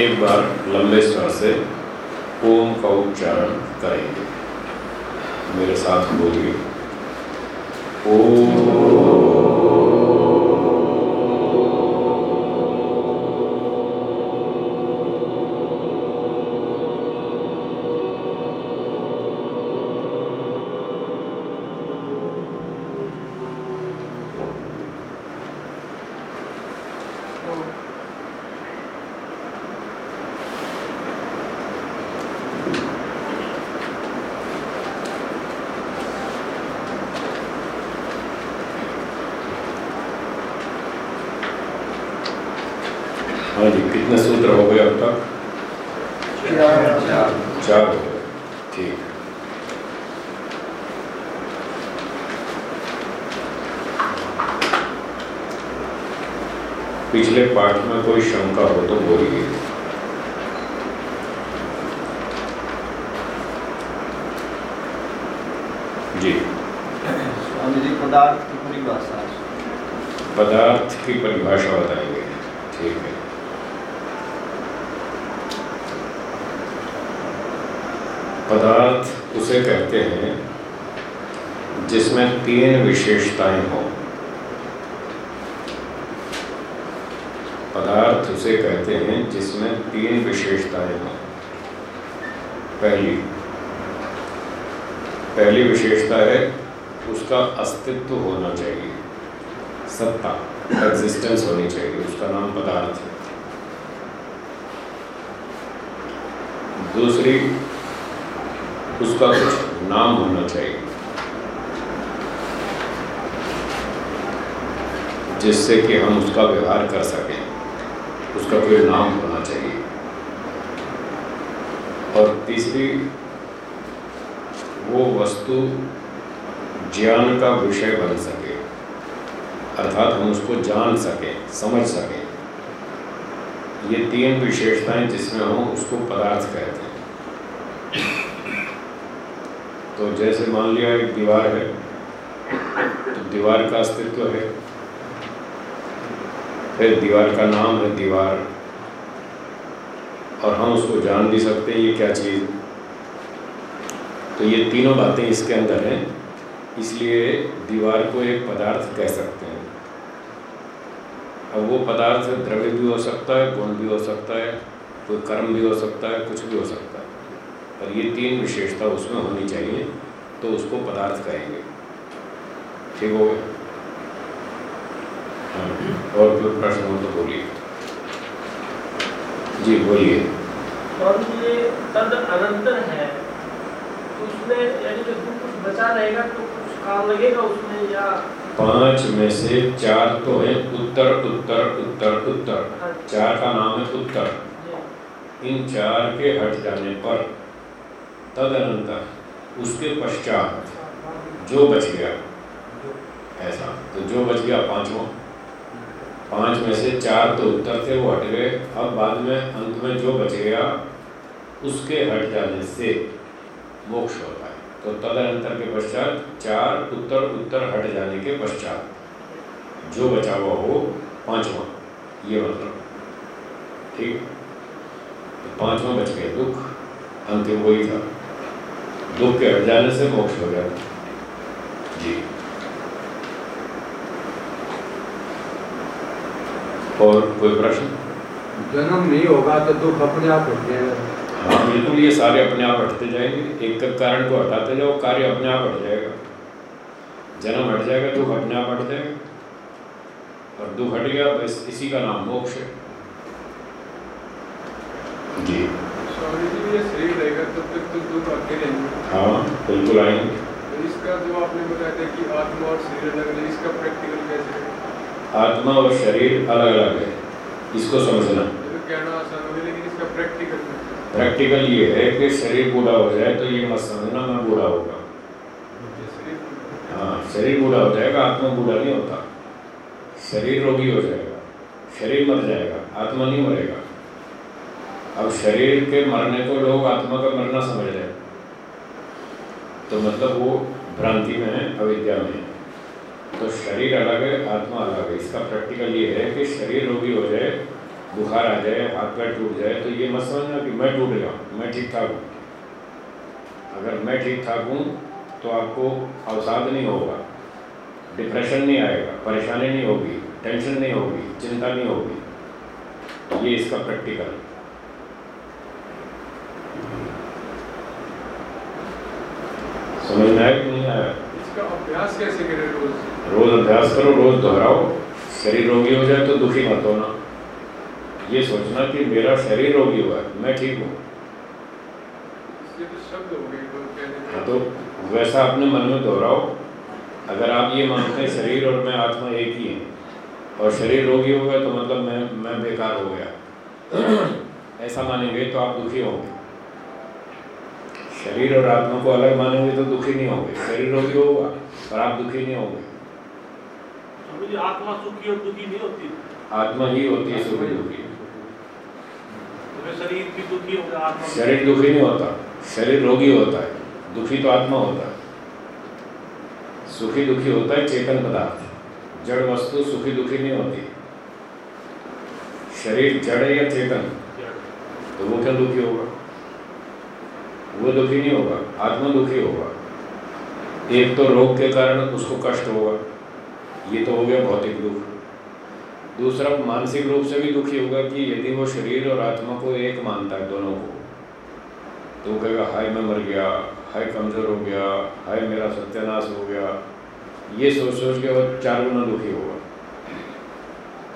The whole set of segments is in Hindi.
एक बार लंबे स्वर से ओम का उच्चारण करेंगे। मेरे साथ बोलिए ओम हाँ जी कितने सूत्र हो गए अब तक चार हो गए ठीक है पिछले पाठ में कोई शंका हो तो बोलिए जी स्वामी जी पदार्थ की परिभाषा पदार्थ की परिभाषा बताएँगे ठीक है पदार्थ उसे कहते हैं जिसमें तीन विशेषताएँ हों पदार्थ उसे कहते हैं जिसमें तीन विशेषताएँ हों पहली पहली विशेषता है उसका अस्तित्व होना चाहिए सत्ता एग्जिस्टेंस होनी चाहिए उसका नाम पदार्थ है दूसरी, उसका कुछ नाम होना चाहिए, जिससे कि हम उसका व्यवहार कर सकें। उसका कोई नाम होना चाहिए। और तीसरी, वो वस्तु ज्ञान का विषय बन सके, अर्थात हम उसको जान सकें, समझ सकें। ये तीन विशेषताएँ जिसमें हम उसको पदार्थ कहते हैं। तो जैसे मान लिया एक दीवार है तो दीवार का अस्तित्व है। फिर दीवार का नाम है दीवार। और हम उसको जान भी सकते हैं ये क्या चीज़। तो ये तीनों बातें इसके अंदर हैं, इसलिए दीवार को एक पदार्थ कह सकते हैं। अब वो पदार्थ द्रव्य भी हो सकता है, गुण भी हो सकता है, कोई कर्म भी हो सकता है, कुछ भी हो सकता है। पर ये तीन विशेषता उसमें होनी चाहिए तो उसको पदार्थ कहेंगे। ठीक हो गया? हाँ, और कोई प्रश्न हो तो बोलिए। जी बोलिए। और ये तद अनंतर है तो उसमें यानी कि कुछ बचा रहेगा तो कुछ काम लगेगा उसमें या? पाँच में से चार तो है उत्तर उत्तर उत्तर उत्तर। चार का नाम है उत्तर। इन चार के हट जाने पर तदनंतर उसके पश्चात जो बच गया, ऐसा। तो जो बच गया, पांचवा। पाँच में से चार तो उत्तर थे, वो हट गए। अब बाद में, अंत में जो बच गया, उसके हट जाने से मोक्ष होता है तो तदनंतर के पश्चात चार उत्तर उत्तर हट जाने के पश्चात जो बचा हुआ हो पांचवा। ये मतलब। ठीक? तो पांचवा बच गया, दुख। अंतिम वही था। दुख के हट जाने से मोक्ष हो जाता जी। और कोई प्रश्न? जन्म नहीं होगा तो दुख अपने आप हट जाएगा हाँ बिल्कुल ये सारे अपने आप हटते जाएँगे। एक एक कारण को हटाते जाओ कार्य अपने आप हट जाएगा। जन्म हट जाएगा दुख अपने आप हट जाएगा। और दुख हट गया बस इसी का नाम मोक्ष है। जी। स्वामी जी ये शरीर रहेगा तब तक तो दुख आते रहेंगे। हाँ बिल्कुल आएँगे तो इसका जो आपने बताया था कि आत्मा और शरीर अलग अलग इसका प्रैक्टिकल कैसे है? आत्मा और शरीर अलग अलग है इसको समझना। तो कहना आसान होगा लेकिन इसका प्रैक्टिकल प्रैक्टिकल ये है कि शरीर बूढ़ा हो जाए तो ये मत समझना मैं बूढ़ा होगा। हाँ शरीर बूढ़ा हो जाएगा आत्मा बूढ़ा नहीं होता। शरीर रोगी हो जाएगा शरीर मर जाएगा आत्मा नहीं मरेगा। अब शरीर के मरने को लोग आत्मा का मरना समझ रहे हैं। तो मतलब वो भ्रांति में है, अविद्या में है। तो शरीर अलग है, आत्मा अलग है। इसका प्रैक्टिकल ये है कि शरीर रोगी हो जाए, बुखार आ जाए, हाथ पैर टूट जाए तो ये मत समझना कि मैं टूट गया मैं ठीक ठाक हूँ। अगर मैं ठीक ठाक हूँ तो आपको अवसाद नहीं होगा डिप्रेशन नहीं आएगा, परेशानी नहीं होगी टेंशन नहीं होगी, चिंता नहीं होगी। ये इसका प्रैक्टिकल समझ में आया कि नहीं आया? इसका अभ्यास कैसे करें रोज? रोज अभ्यास करो रोज दोहराओ। शरीर रोगी हो जाए तो दुखी मत होना। ये सोचना कि मेरा शरीर रोगी हुआ है मैं ठीक हूँ। तो हो हाँ। तो वैसा अपने मन में दोहराओ। अगर आप ये मानते हैं शरीर और मैं आत्मा एक ही है और शरीर रोगी हो गया तो मतलब मैं मैं बेकार हो गया। ऐसा मानेंगे तो आप दुखी होंगे। शरीर और आत्मा को अलग मानेंगे तो दुखी नहीं होंगे। शरीर रोगी होगा पर आप दुखी नहीं होंगे। आत्मा सुखी और दुखी नहीं होती। आत्मा ही होती है सुखी दुखी। तो शरीर भी दुखी होगा आत्मा शरीर दुखी नहीं होता। शरीर रोगी होता है। दुखी तो आत्मा होता है। सुखी दुखी होता है चेतन पदार्थ। जड़ वस्तु सुखी दुखी नहीं होती। शरीर जड़ है या चेतन? तो वो क्या दुखी होगा? वो दुखी नहीं होगा आत्मा दुखी होगा। एक तो रोग के कारण उसको कष्ट होगा, ये तो हो गया भौतिक दुख। दूसरा, मानसिक रूप से भी दुखी होगा कि यदि वो शरीर और आत्मा को एक मानता है दोनों को तो कहेगा, हाय, मैं मर गया, हाय, कमज़ोर हो गया, हाय, मेरा सत्यानाश हो गया। ये सोच सोच के वो चार गुना दुखी होगा।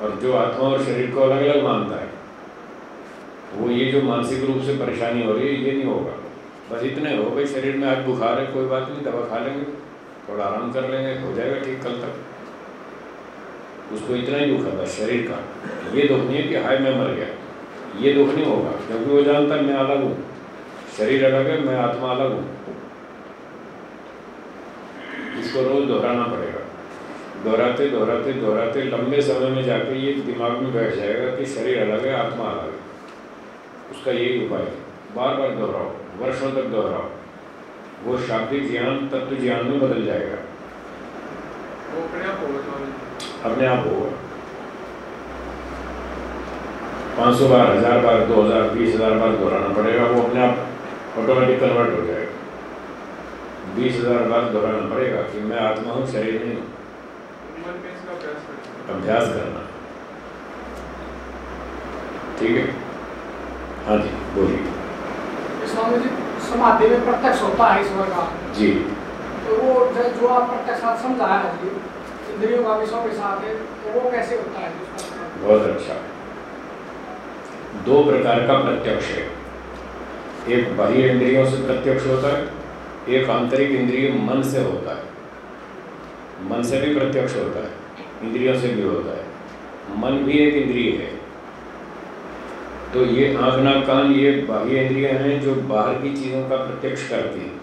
और जो आत्मा और शरीर को अलग अलग मानता है, वो ये जो मानसिक रूप से परेशानी हो रही है, ये नहीं होगा। बस इतने हो भाई शरीर में आज बुखार है, कोई बात नहीं, दवा खा लेंगे, थोड़ा आराम कर लेंगे, हो जाएगा ठीक कल तक। उसको इतना ही दुख है शरीर का। ये दुख नहीं है कि हाय मैं मर गया। ये दुख नहीं होगा, क्योंकि वो जानता है मैं अलग हूँ। शरीर अलग है, मैं आत्मा अलग हूँ। इसको रोज दोहराना पड़ेगा। दोहराते दोहराते दोहराते लंबे समय में जाके ये दिमाग में बैठ जाएगा कि शरीर अलग है, आत्मा अलग है। उसका यही उपाय है। बार बार दोहराओ। वर्षों तक दोहराओ। वो शाब्दिक ज्ञान तत्व ज्ञान में बदल जाएगा। अपने आप होगा पाँच सौ बार हज़ार बार दो हज़ार बीस हज़ार बार दोहराना पड़ेगा वो अपने आप ऑटोमेटिक कन्वर्ट हो जाएगा। बीस हज़ार बार दोहराना पड़ेगा कि मैं आत्मा हूँ शरीर नहीं हूँ। अभ्यास करना। ठीक है? हाँ जी बोलिए। स्वामी जी समाधि में प्रत्यक्ष होता है ईश्वर का। जी। तो वो जो आप समझाया है जी इंद्रियों का विषयों के साथ है तो वो कैसे होता है? बहुत अच्छा। दो प्रकार का प्रत्यक्ष है। एक बाह्य इंद्रियों से प्रत्यक्ष होता है एक आंतरिक इंद्रिय मन से होता है। मन से भी प्रत्यक्ष होता है इंद्रियों से भी होता है। मन भी एक इंद्रिय है। तो ये आँख नाक कान, ये बाह्य इंद्रिय हैं जो बाहर की चीज़ों का प्रत्यक्ष करती हैं।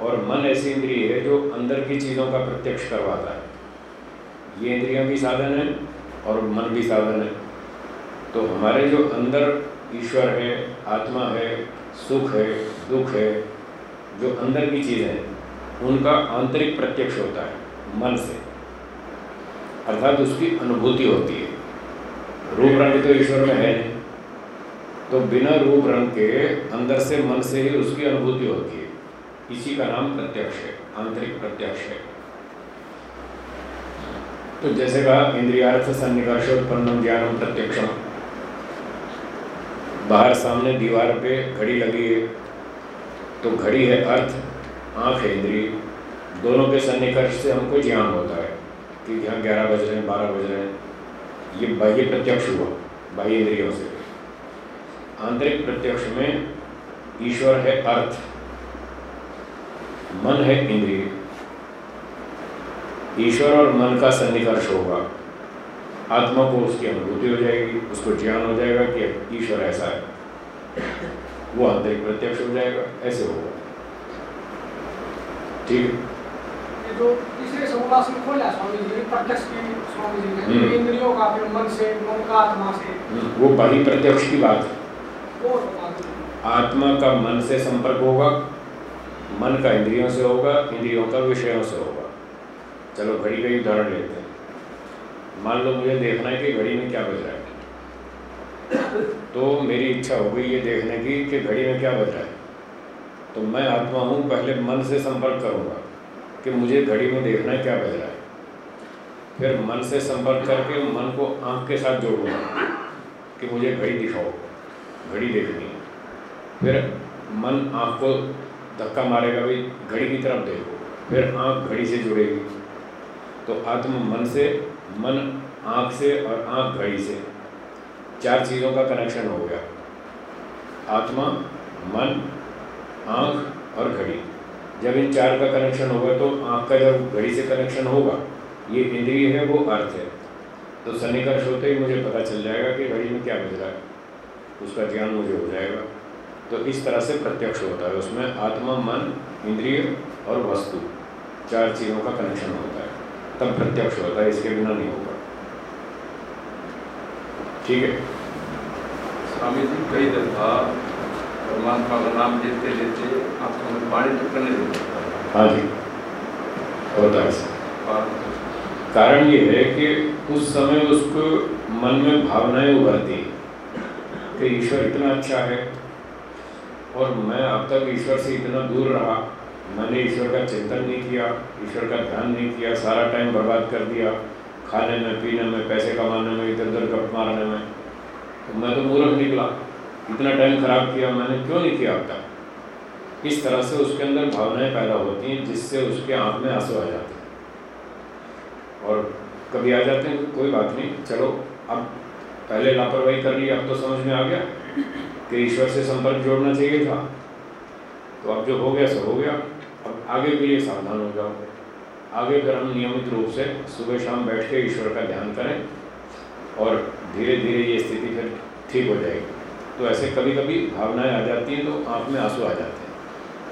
और मन ऐसी इंद्रिय है जो अंदर की चीज़ों का प्रत्यक्ष करवाता है। ये इंद्रियाँ भी साधन है और मन भी साधन है। तो हमारे जो अंदर ईश्वर है, आत्मा है, सुख है, दुख है, जो अंदर की चीज़ें हैं, उनका आंतरिक प्रत्यक्ष होता है, मन से। अर्थात उसकी अनुभूति होती है। रूप रंग तो ईश्वर में है नहीं। तो बिना रूप रंग के अंदर से मन से ही उसकी अनुभूति होती है। इसी का नाम प्रत्यक्ष है, आंतरिक प्रत्यक्ष है। तो जैसे कहा, इंद्रियार्थ सन्निकर्षोत्पन्नम ज्ञानम प्रत्यक्षम। बाहर सामने दीवार पे घड़ी लगी है। तो घड़ी है अर्थ, आँख है इंद्रिय। दोनों के सन्निकर्ष से हमको ज्ञान होता है कि यहाँ ग्यारह बज रहे हैं, बारह बज रहे हैं। ये बाह्य प्रत्यक्ष हुआ, बाह्य इंद्रियों से। आंतरिक प्रत्यक्ष में ईश्वर है अर्थ मन है इंद्रिय। ईश्वर और मन का सन्निकर्ष होगा। आत्मा को उसकी अनुभूति हो जाएगी उसको ज्ञान हो जाएगा कि ईश्वर ऐसा है। वो आंतरिक प्रत्यक्ष हो जाएगा ऐसे होगा। ठीक है? जो तीसरे समूलासन खोला स्वामी जी ने प्रत्यक्ष की स्वामी जी ने हम्म। इंद्रियों का फिर मन से मन का आत्मा से। वो बड़ी प्रत्यक्ष की बात है। आत्मा का मन से संपर्क होगा, मन का इंद्रियों से होगा, इंद्रियों का विषयों से होगा। चलो घड़ी का ही उदाहरण लेते हैं। मान लो मुझे देखना है कि घड़ी में क्या बज रहा है। तो मेरी इच्छा हो गई ये देखने की कि घड़ी में क्या बज रहा है। तो मैं आत्मा हूँ, पहले मन से संपर्क करूँगा कि मुझे घड़ी में देखना है क्या बज रहा है। फिर मन से संपर्क करके मन को आँख के साथ जोड़ूँगा कि मुझे घड़ी दिखाओ। घड़ी देखनी है। फिर मन आँख को धक्का मारेगा, भाई, घड़ी की तरफ़ देखो, फिर आँख घड़ी से जुड़ेगी। तो आत्म मन से, मन आँख से और आँख घड़ी से चार चीज़ों का कनेक्शन हो गया। आत्मा, मन, आँख और घड़ी। जब इन चार का कनेक्शन होगा तो आँख का जब घड़ी से कनेक्शन होगा, ये इंद्रिय है, वो अर्थ है। तो सन्निकर्ष होते ही मुझे पता चल जाएगा कि घड़ी में क्या बज रहा है। उसका ज्ञान मुझे हो जाएगा। तो इस तरह से प्रत्यक्ष होता है। उसमें आत्मा मन इंद्रिय और वस्तु चार चीज़ों का कनेक्शन होता है। तब प्रत्यक्ष होता है इसके बिना नहीं होगा। ठीक है? स्वामी जी कई दफ़ा परमात्मा का नाम लेते लेते में पानी टपकने लगता हाँ। जी। होता है। कारण ये है कि उस समय उसको मन में भावनाएँ उभरती हैं। कि ईश्वर इतना अच्छा है और मैं अब तक ईश्वर से इतना दूर रहा। मैंने ईश्वर का चिंतन नहीं किया, ईश्वर का ध्यान नहीं किया, सारा टाइम बर्बाद कर दिया। खाने में, पीने में, पैसे कमाने में, इधर उधर गप मारने में। तो मैं तो मूर्ख निकला। इतना टाइम खराब किया, मैंने क्यों नहीं किया अब तक? इस तरह से उसके अंदर भावनाएँ पैदा होती हैं, जिससे उसके आँख में आँसू आ जाते हैं। और कभी आ जाते हैं, कोई बात नहीं, चलो, अब पहले लापरवाही कर ली, अब तो समझ में आ गया कि ईश्वर से संपर्क जोड़ना चाहिए था। तो अब जो हो गया, सो हो गया। अब आगे के लिए सावधान हो जाओ। आगे फिर हम नियमित रूप से सुबह शाम बैठ के ईश्वर का ध्यान करें और धीरे धीरे ये स्थिति फिर ठीक हो जाएगी। तो ऐसे कभी कभी भावनाएँ आ जाती हैं तो आँख में आँसू आ जाते हैं।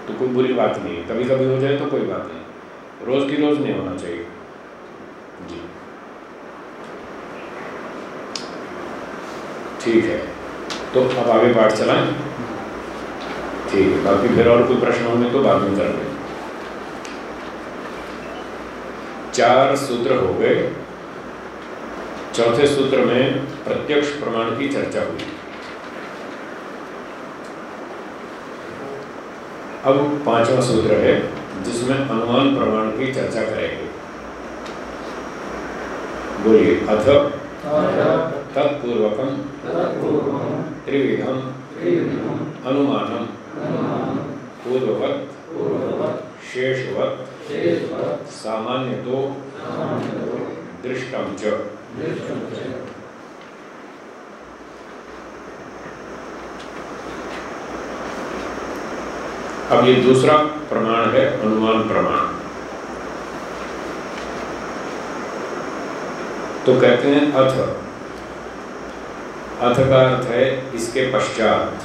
तो कोई बुरी बात नहीं है। कभी कभी हो जाए तो कोई बात नहीं। रोज़ की रोज़ नहीं होना चाहिए। जी। ठीक है। तो अब आगे पाठ चलाएँ। ठीक है बाकी फिर और कोई प्रश्न होंगे तो बाद में कर लें। चार सूत्र हो गए। चौथे सूत्र में प्रत्यक्ष प्रमाण की चर्चा हुई। अब पांचवा सूत्र है जिसमें अनुमान प्रमाण की चर्चा करेंगे। बोलिए अथ तत्पूर्वकम त्रिविधम, अनुमानम, पूर्ववत, शेषवत सामान्य तो दृष्टम च। अब ये दूसरा प्रमाण है, अनुमान प्रमाण। तो कहते हैं अथ। अथ का अर्थ है इसके पश्चात।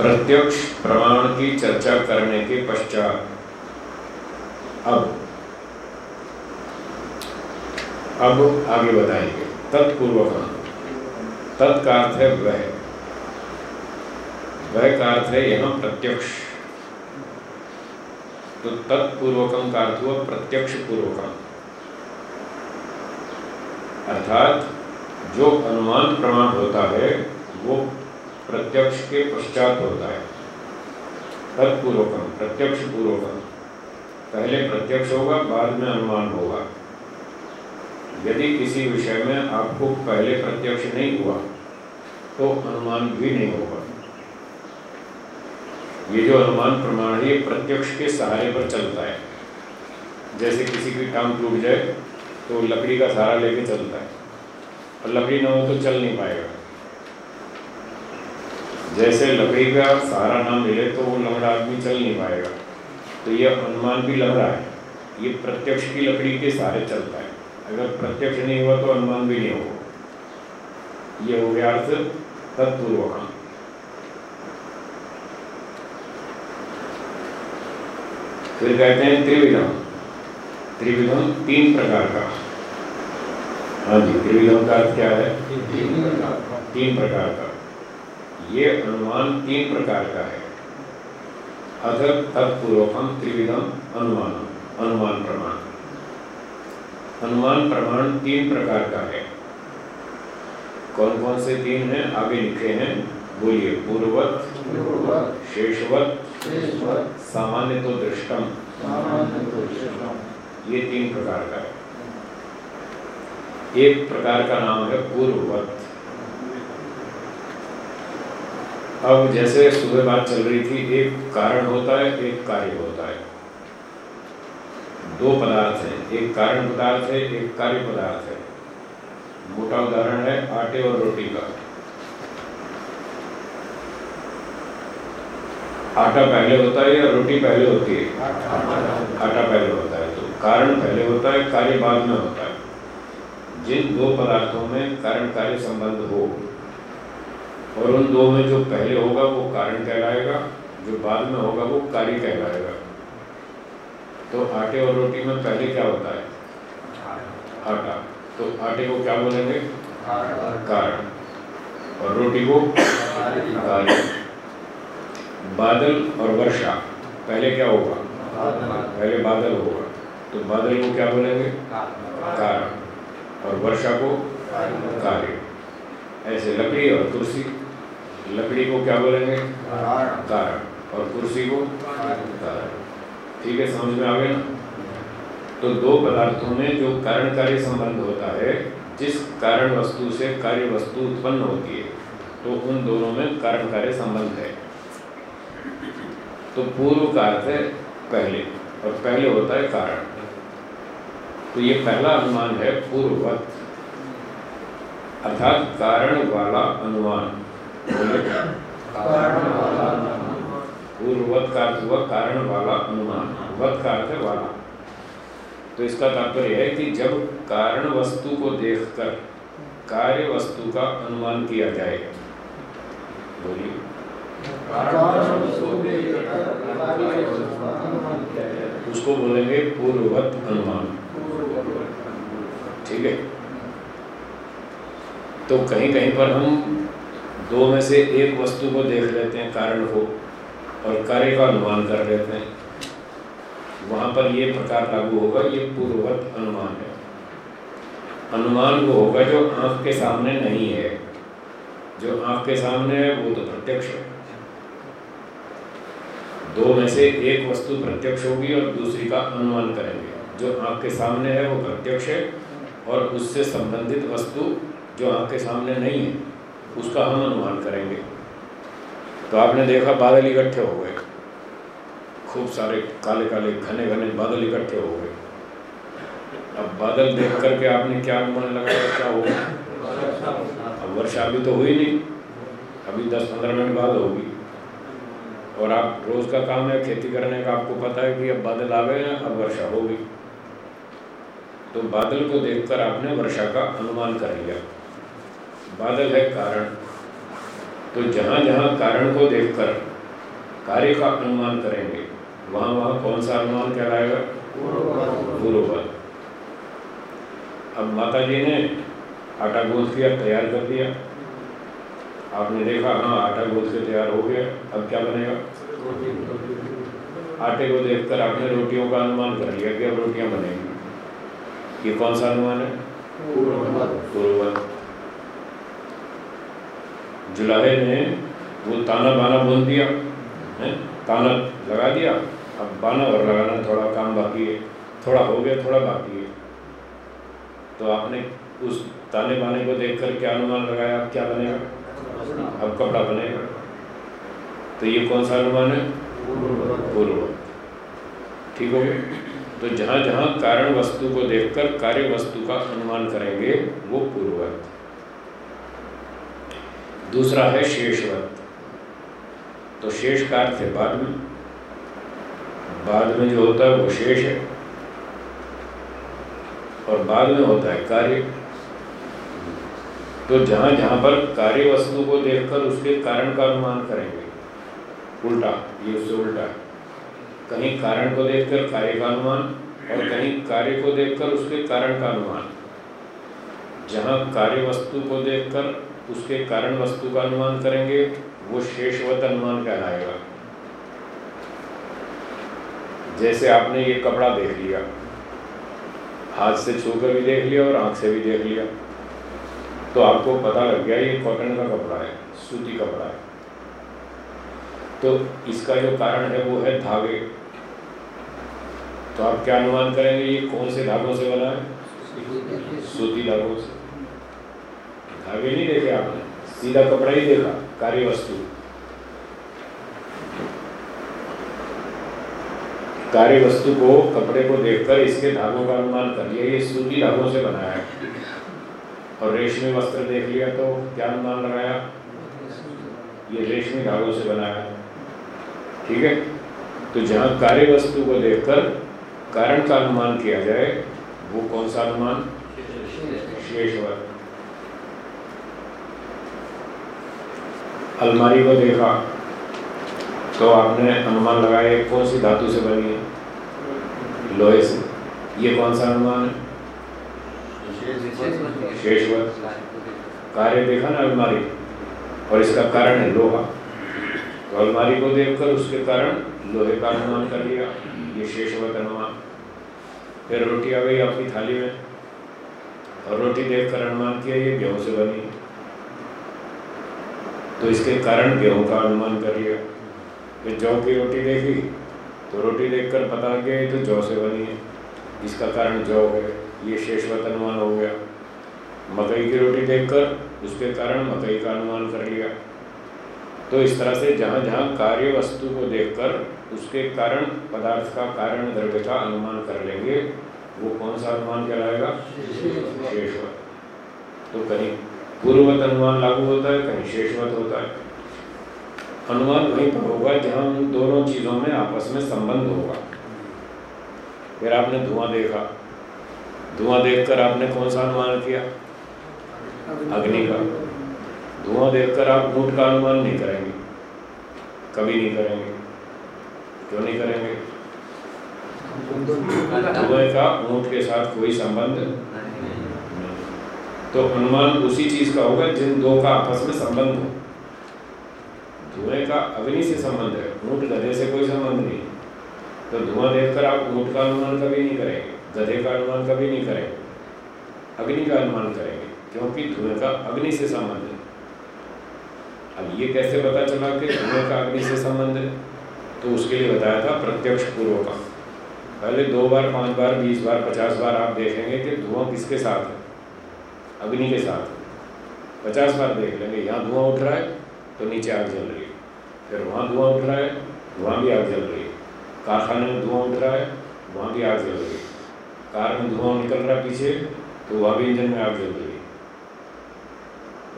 प्रत्यक्ष प्रमाण की चर्चा करने के पश्चात। अब। अब आगे बताएँगे। तत्पूर्वक तत् का अर्थ है। वह वह। का अर्थ है यहाँ प्रत्यक्ष। तो तत्पूर्वकम का अर्थ हुआ प्रत्यक्ष पूर्वकम अर्थात जो अनुमान प्रमाण होता है, वो प्रत्यक्ष के पश्चात होता है। तत्पूर्वकम, प्रत्यक्ष पूर्वकम। पहले प्रत्यक्ष होगा, बाद में अनुमान होगा। यदि किसी विषय में आपको पहले प्रत्यक्ष नहीं हुआ तो अनुमान भी नहीं होगा। ये जो अनुमान प्रमाण है, ये प्रत्यक्ष के सहारे पर चलता है। जैसे किसी की टांग टूट जाए तो लकड़ी का सहारा लेके चलता है। और लकड़ी ना हो तो चल नहीं पाएगा। जैसे लकड़ी का सहारा ना मिले तो वो लंगड़ा आदमी चल नहीं पाएगा। तो ये अनुमान भी लग रहा है, ये प्रत्यक्ष की लकड़ी के सहारे चलता है। अगर प्रत्यक्ष नहीं हुआ तो अनुमान भी नहीं होगा। ये हो गया अर्थ तत्पूर्वक। फिर कहते हैं त्रिविधम। त्रिविधम तीन प्रकार का। हाँ जी त्रिविधम का अर्थ क्या है? तीन प्रकार का। ये अनुमान तीन प्रकार का है। अथ तत्पूर्वकम त्रिविधम अनुमान अनुमान प्रमाण। अनुमान प्रमाण तीन प्रकार का है। कौन कौन से तीन हैं? आगे लिखे हैं। बोलिए पूर्ववत शेषवत सामान्य तो दृष्टम। ये तीन प्रकार का है। एक प्रकार का नाम है पूर्ववत। अब जैसे सुबह बात चल रही थी एक कारण होता है एक कार्य होता है। दो पदार्थ हैं एक कारण पदार्थ है एक कार्य पदार्थ है। मोटा उदाहरण है आटे और रोटी का। आटा पहले होता है या रोटी पहले होती है? आटा पहले होता है। तो कारण पहले होता है कार्य बाद में होता है। जिन दो पदार्थों में कारण कार्य संबंध हो और उन दो में जो पहले होगा वो कारण कहलाएगा जो बाद में होगा वो कार्य कहलाएगा। तो आटे और रोटी में पहले क्या होता है? आटा। तो आटे को क्या बोलेंगे? कारण। और रोटी को? कार्य। बादल और वर्षा। पहले क्या होगा? पहले बादल होगा। तो बादल को क्या बोलेंगे? कारण। और वर्षा को कार्य ऐसे लकड़ी और कुर्सी। लकड़ी को क्या बोलेंगे? कारण। और कुर्सी को? कारण। ठीक है समझ में आ गया तो दो पदार्थों में जो कारण कार्य संबंध होता है जिस कारण वस्तु से कार्य वस्तु उत्पन्न होती है तो उन दोनों में कारण कार्य संबंध है। तो पूर्व का अर्थ है पहले और पहले होता है कारण। तो ये पहला अनुमान है पूर्ववत। अर्थात कारण वाला अनुमान पूर्ववत का अर्थ हुआ कारण वाला अनुमान। वत का अर्थ है वाला। तो इसका तात्पर्य है कि जब कारण वस्तु को देखकर कार्य वस्तु का अनुमान किया जाए बोलिए। उसको बोलेंगे पूर्ववत अनुमान। ठीक है? तो कहीं कहीं पर हम दो में से एक वस्तु को देख लेते हैं, कारण को और कार्य का अनुमान कर लेते हैं। वहाँ पर ये प्रकार लागू होगा, ये पूर्ववत अनुमान है। अनुमान वो होगा जो आँख के सामने नहीं है। जो आँख के सामने है, वो तो प्रत्यक्ष है। दो में से एक वस्तु प्रत्यक्ष होगी और दूसरी का अनुमान करेंगे। जो आँख के सामने है, वो प्रत्यक्ष है। और उससे संबंधित वस्तु जो आँख के सामने नहीं है, उसका हम अनुमान करेंगे। तो आपने देखा बादल इकट्ठे हो गए। खूब सारे काले काले घने घने बादल इकट्ठे हो गए। अब बादल देख करके आपने क्या अनुमान लगाया, क्या होगा? अब वर्षा अभी तो हुई नहीं। अभी दस पंद्रह मिनट बाद होगी। और आप रोज़ का काम है, खेती करने का आपको पता है कि अब बादल आ गए हैं, अब वर्षा होगी। तो बादल को देखकर आपने वर्षा का अनुमान कर लिया। बादल है कारण। तो जहाँ जहाँ कारण को देखकर कार्य का अनुमान करेंगे, वहाँ वहाँ कौन सा अनुमान कहलाएगा? पूर्ववत। अब माता जी ने आटा गूंथ किया, तैयार कर दिया। आपने देखा हाँ आटा गूंथ के तैयार हो गया। अब क्या बनेगा? आटे को देखकर आपने रोटियों का अनुमान कर लिया कि अब रोटियाँ बनेंगी। ये कौन सा अनुमान है? पूर्ववत। जुलाहे ने वो ताना बाना बोल दिया, है? ताना लगा दिया। अब बाना और लगाना थोड़ा काम बाकी है। थोड़ा हो गया, थोड़ा बाकी है। तो आपने उस ताने बाने को देखकर क्या अनुमान लगाया? अब क्या बनेगा? अब कपड़ा बनेगा। तो ये कौन सा अनुमान है? पूर्ववत। ठीक हो गया? तो जहाँ जहाँ कारण वस्तु को देखकर कार्य वस्तु का अनुमान करेंगे, वो पूर्ववत। दूसरा है शेषवत। तो शेष का अर्थ है बाद में। बाद में जो होता है वो शेष है। और बाद में होता है कार्य। तो जहाँ जहाँ पर कार्य वस्तु को देखकर उसके कारण का अनुमान करेंगे। उल्टा, ये उससे उल्टा। है कहीं कारण को देखकर कार्य का अनुमान और कहीं कार्य को देखकर उसके कारण का अनुमान। जहाँ कार्य वस्तु को देखकर उसके कारण वस्तु का अनुमान करेंगे, वो शेषवत अनुमान कहलाएगा। जैसे आपने ये कपड़ा देख लिया, हाथ से छूकर भी देख लिया और आँख से भी देख लिया तो आपको पता लग गया ये कॉटन का कपड़ा है, सूती कपड़ा है। तो इसका जो कारण है वो है धागे। तो आप क्या अनुमान करेंगे ये कौन से धागों से बना है? सूती धागों से। धागे नहीं देखे आपने? सीधा कपड़ा ही देखा, कार्य वस्तु। कार्य वस्तु को, कपड़े को देखकर इसके धागों का अनुमान कर लिया ये सूती धागों से बनाया है। और रेशमी वस्त्र देख लिया तो क्या अनुमान लगाया? ये रेशमी धागों से बनाया। ठीक है? तो जहाँ कार्य वस्तु को देखकर कारण का अनुमान किया जाए, वो कौन सा अनुमान? शेषवत अलमारी को देखा तो आपने अनुमान लगाया कौन सी धातु से बनी है? लोहे से। ये कौन सा अनुमान है? शेषवत कार्य देखा ना अलमारी? और इसका कारण है लोहा। तो अलमारी को देखकर उसके कारण लोहे का अनुमान कर लिया ये शेषवत अनुमान फिर रोटी आ गई आपकी थाली में, और रोटी देखकर अनुमान किया, ये गेहूँ से बनी। तो इसके कारण गेहूँ का अनुमान कर लिया। फिर जौ की रोटी देखी तो रोटी देखकर पता लग गया तो जौ से बनी है। इसका कारण जौ है। ये शेषवत अनुमान हो गया। मकई की रोटी देखकर, उसके कारण मकई का अनुमान कर लिया। तो इस तरह से जहाँ जहाँ कार्य वस्तु को देखकर उसके कारण, पदार्थ का कारण, द्रव्य का अनुमान कर लेंगे, वो कौन सा अनुमान कहलाएगा? शेषवत। तो कहीं पूर्ववत अनुमान लागू होता है, कहीं शेषवत होता है। अनुमान वहीं पर होगा जहाँ उन दोनों चीज़ों में आपस में संबंध होगा। फिर आपने धुआँ देखा। धुआँ देखकर आपने कौन सा अनुमान किया? अग्नि का। धुआँ देखकर आप ऊँट का अनुमान नहीं करेंगे। कभी नहीं करेंगे। क्यों नहीं करेंगे? धुएँ का ऊँट के साथ कोई संबंध तो अनुमान उसी चीज़ का होगा जिन दो का आपस में संबंध हो। धुएँ का अग्नि से संबंध है। ऊँट गधे से कोई संबंध नहीं। तो धुआँ देखकर आप ऊँट का अनुमान कभी नहीं करेंगे। गधे का अनुमान कभी नहीं करेंगे। अग्नि का अनुमान करेंगे, क्योंकि धुएँ का अग्नि से संबंध है। अब ये कैसे पता चला कि धुएँ का अग्नि से संबंध है? तो उसके लिए बताया था प्रत्यक्ष पूर्व का। पहले दो बार, पाँच बार, बीस बार, पचास बार आप देखेंगे कि धुआँ किसके साथ है? अग्नि के साथ है। पचास बार देख लेंगे, यहाँ धुआँ उठ रहा है तो नीचे आग जल रही है। फिर वहाँ धुआँ उठ रहा है, वहाँ भी आग जल रही है। कारखाने में धुआँ उठ रहा है, वहाँ भी आग जल रही है। कार में धुआँ निकल रहा है पीछे तो वहाँ भी इंजन में आग जल रही है।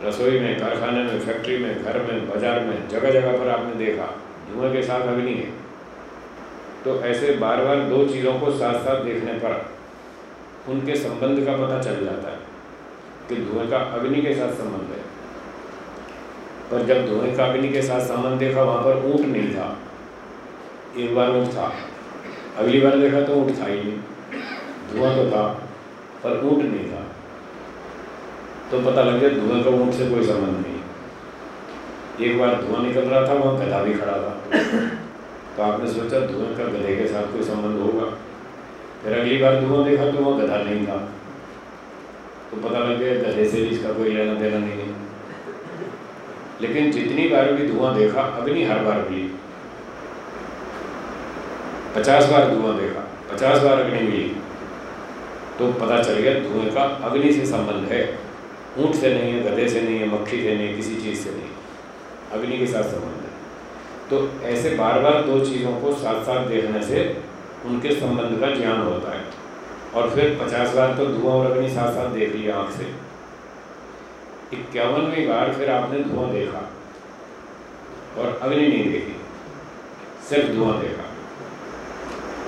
रसोई में, कारखाने में, फैक्ट्री में, घर में, बाज़ार में जगह जगह पर आपने देखा धुएँ के साथ अग्नि है। तो ऐसे बार बार दो चीज़ों को साथ साथ देखने पर उनके संबंध का पता चल जाता है कि धुएँ का अग्नि के साथ संबंध है। पर जब धुएँ का अग्नि के साथ संबंध देखा, वहाँ पर ऊँट नहीं था। एक बार ऊँट था। अगली बार देखा तो ऊँट था ही नहीं। धुआँ तो था, पर ऊँट नहीं था। तो पता लग गया धुआँ का ऊँट से कोई संबंध नहीं एक बार धुआँ निकल रहा था, वहाँ गधा भी खड़ा था। तो आपने सोचा धुआँ का गधे के साथ कोई संबंध होगा। फिर अगली बार धुआँ देखा तो वहाँ गधा नहीं था। तो पता लग गया गधे से भी इसका कोई लेना देना नहीं है। लेकिन जितनी बार भी धुआँ देखा, अग्नि हर बार मिली। पचास बार धुआँ देखा, पचास बार अग्नि मिली। तो पता चल गया धुएँ का अग्नि से संबंध है। ऊँट से नहीं है, गधे से नहीं है, मक्खी से नहीं किसी चीज़ से नहीं अग्नि के साथ संबंध है। तो ऐसे बार बार दो चीज़ों को साथ साथ देखने से उनके संबंध का ज्ञान होता है। और फिर पचास बार तो धुआँ और अग्नि साथ साथ देख लिया आँख से। इक्यावनवीं बार फिर आपने धुआँ देखा और अग्नि नहीं देखी, सिर्फ़ धुआँ देखा।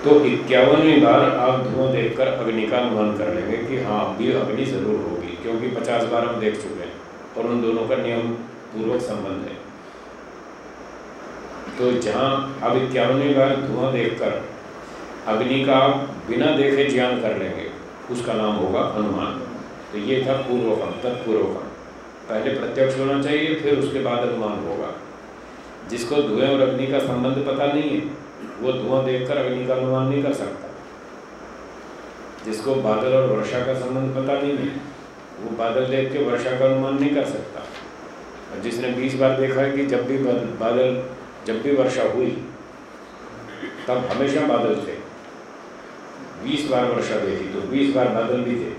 तो इक्यावनवीं बार आप धुआँ देखकर अग्नि का अनुमान कर लेंगे कि हाँ अब भी अग्नि ज़रूर होगी। क्योंकि पचास बार हम देख चुके हैं, और उन दोनों का नियम पूर्वक संबंध है। तो जहाँ अब इक्यावनवीं बार धुआँ देखकर, अग्नि का बिना देखे ज्ञान कर लेंगे, उसका नाम होगा अनुमान तो ये था पूर्वकम तत्पूर्वकम पहले प्रत्यक्ष होना चाहिए, फिर उसके बाद अनुमान होगा। जिसको धुएँ और अग्नि का संबंध पता नहीं है, वो धुआँ देखकर अग्नि का अनुमान नहीं कर सकता। जिसको बादल और वर्षा का संबंध पता नहीं है वो बादल देख के वर्षा का अनुमान नहीं कर सकता। और जिसने बीस बार देखा है कि जब भी बादल, जब भी वर्षा हुई, तब हमेशा बादल थे। बीस बार वर्षा देखी तो बीस बार बादल भी थे।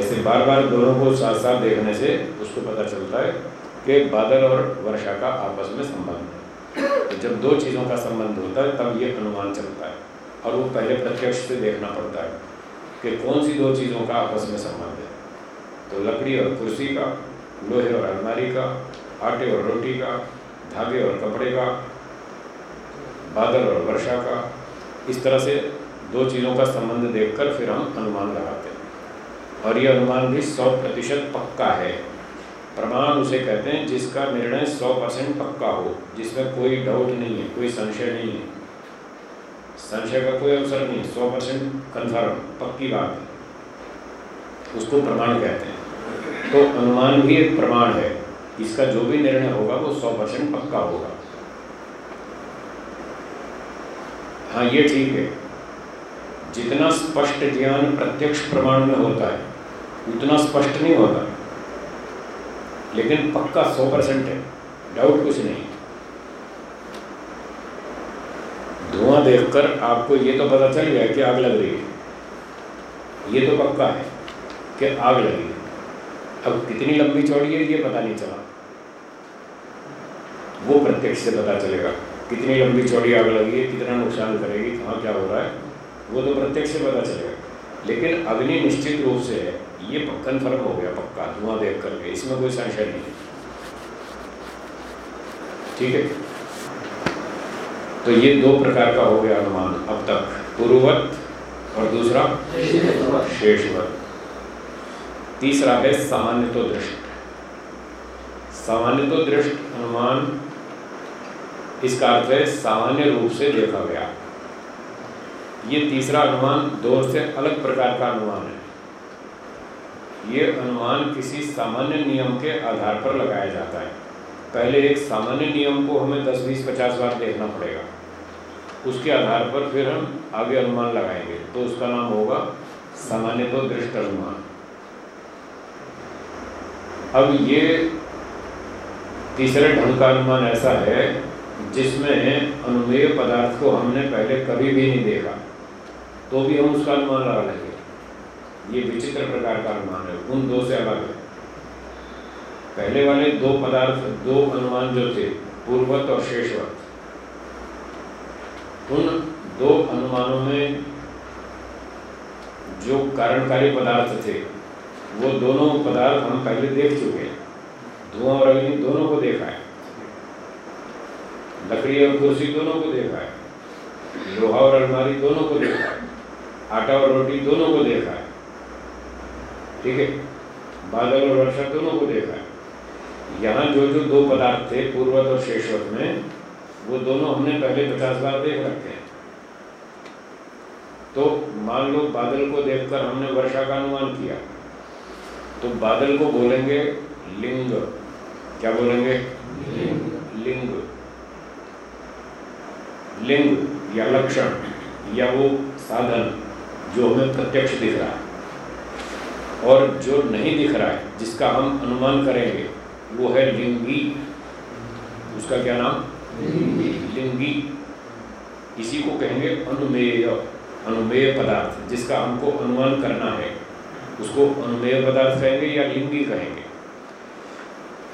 ऐसे बार बार दोनों को साथ साथ देखने से उसको पता चलता है कि बादल और वर्षा का आपस में संबंध है। तो जब दो चीज़ों का संबंध होता है, तब ये अनुमान चलता है। और वो पहले प्रत्यक्ष से देखना पड़ता है। कि कौन सी दो चीज़ों का आपस में संबंध है? तो लकड़ी और कुर्सी का, लोहे और अलमारी का, आटे और रोटी का, धागे और कपड़े का, बादल और वर्षा का, इस तरह से दो चीज़ों का संबंध देखकर फिर हम अनुमान लगाते हैं। और ये अनुमान भी सौ प्रतिशत पक्का है। प्रमाण उसे कहते हैं जिसका निर्णय सौ परसेंट पक्का हो, जिसमें कोई डाउट नहीं है, कोई संशय नहीं है। संशय का कोई अवसर नहीं है। सौ परसेंट कन्फर्म पक्की बात है। उसको प्रमाण कहते हैं। तो अनुमान भी एक प्रमाण है। इसका जो भी निर्णय होगा, वो सौ परसेंट पक्का होगा। हाँ ये ठीक है। जितना स्पष्ट ज्ञान प्रत्यक्ष प्रमाण में होता है, उतना स्पष्ट नहीं होता। लेकिन पक्का सौ परसेंट है। डाउट कुछ नहीं। धुआँ देखकर आपको ये तो पता चल गया कि आग लग रही है। ये तो पक्का है कि आग लगी अब कितनी लंबी चौड़ी है, ये पता नहीं चला। वो प्रत्यक्ष से पता चलेगा कितनी लंबी चौड़ी आग लगी है, कितना नुकसान करेगी, कहाँ क्या हो रहा है, वो तो प्रत्यक्ष से पता चलेगा। लेकिन अग्नि निश्चित रूप से है, ये कन्फर्म हो गया, पक्का, धुआँ देख करके इसमें कोई संशय नहीं है। ठीक है? तो ये दो प्रकार का हो गया अनुमान। अब तक पूर्ववत और दूसरा शेषवत। तीसरा है सामान्य तो दृष्ट। सामान्य तो दृष्ट अनुमान, इसका अर्थ है सामान्य रूप से देखा गया। ये तीसरा अनुमान दो से अलग प्रकार का अनुमान है। ये अनुमान किसी सामान्य नियम के आधार पर लगाया जाता है। पहले एक सामान्य नियम को हमें 10 बीस, पचास बार देखना पड़ेगा। उसके आधार पर फिर हम आगे अनुमान लगाएँगे। तो उसका नाम होगा सामान्य तो दृष्ट अनुमान। अब ये तीसरे ढंग का अनुमान ऐसा है जिसमें अनुमेय पदार्थ को हमने पहले कभी भी नहीं देखा तो भी हम उसका अनुमान लगा लेंगे। ये विचित्र प्रकार का अनुमान है, उन दो से अलग है। पहले वाले दो पदार्थ, दो अनुमान जो थे पूर्वत और शेषवत उन दो अनुमानों में जो कारणकारी पदार्थ थे, वो दोनों पदार्थ हम पहले देख चुके हैं। धुआँ और अग्नि दोनों को देखा है। लकड़ी और कुर्सी दोनों को देखा है। लोहा और अलमारी दोनों को देखा है। आटा और रोटी दोनों को देखा है। ठीक है? बादल और वर्षा दोनों को देखा है। यहाँ जो जो दो पदार्थ थे, पूर्वत और शेषवत में वो दोनों हमने पहले पचास बार देख रखे हैं। तो मान लो बादल को देखकर हमने वर्षा का अनुमान किया। तो बादल को बोलेंगे लिंग। क्या बोलेंगे? लिंग। लिंग या लक्षण या वो साधन जो हमें प्रत्यक्ष दिख रहा है। और जो नहीं दिख रहा है, जिसका हम अनुमान करेंगे, वो है लिंगी। उसका क्या नाम? लिंगी। इसी को कहेंगे अनुमेय अनुमेय पदार्थ, जिसका हमको अनुमान करना है। उसको अनुमेय पदार्थ कहेंगे या लिंगी कहेंगे।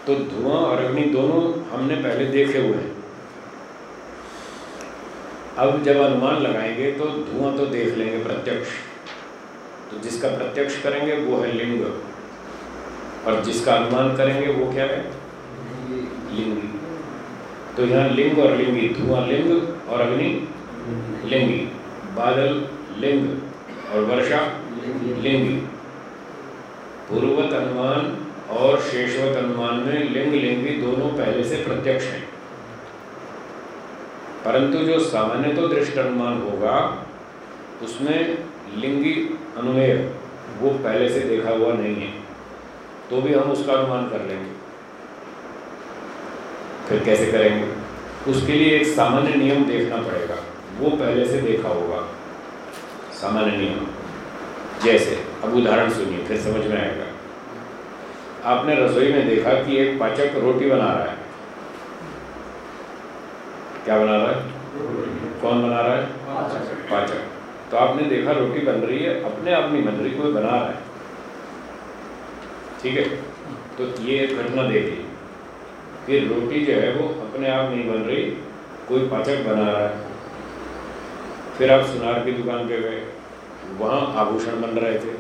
तो धुआँ और अग्नि दोनों हमने पहले देखे हुए हैं। अब जब अनुमान लगाएँगे तो धुआँ तो देख लेंगे प्रत्यक्ष। तो जिसका प्रत्यक्ष करेंगे वो है लिंग। और जिसका अनुमान करेंगे वो क्या है? तो यहाँ लिंग और लिंगी, धुआँ लिंग और अग्नि लिंगी, बादल लिंग और वर्षा लिंगी। पूर्वत अनुमान और शेषवत अनुमान में लिंग, लिंगी दोनों पहले से प्रत्यक्ष हैं। परंतु जो सामान्य तो दृष्ट अनुमान होगा, उसमें लिंगी अनुमेय वो पहले से देखा हुआ नहीं है। तो भी हम उसका अनुमान कर लेंगे। फिर कैसे करेंगे? उसके लिए एक सामान्य नियम देखना पड़ेगा। वो पहले से देखा होगा। सामान्य नियम। जैसे, अब उदाहरण सुनिए, फिर समझ में आएगा। आपने रसोई में देखा कि एक पाचक रोटी बना रहा है। क्या बना रहा है? कौन बना रहा है? पाचक। तो आपने देखा रोटी बन रही है, अपने आप नहीं बन रही, कोई बना रहा है। ठीक है? तो ये घटना देखी कि रोटी जो है वो अपने आप नहीं बन रही, कोई पाचक बना रहा है। फिर आप सुनार की दुकान पे गए, वहाँ आभूषण बन रहे थे।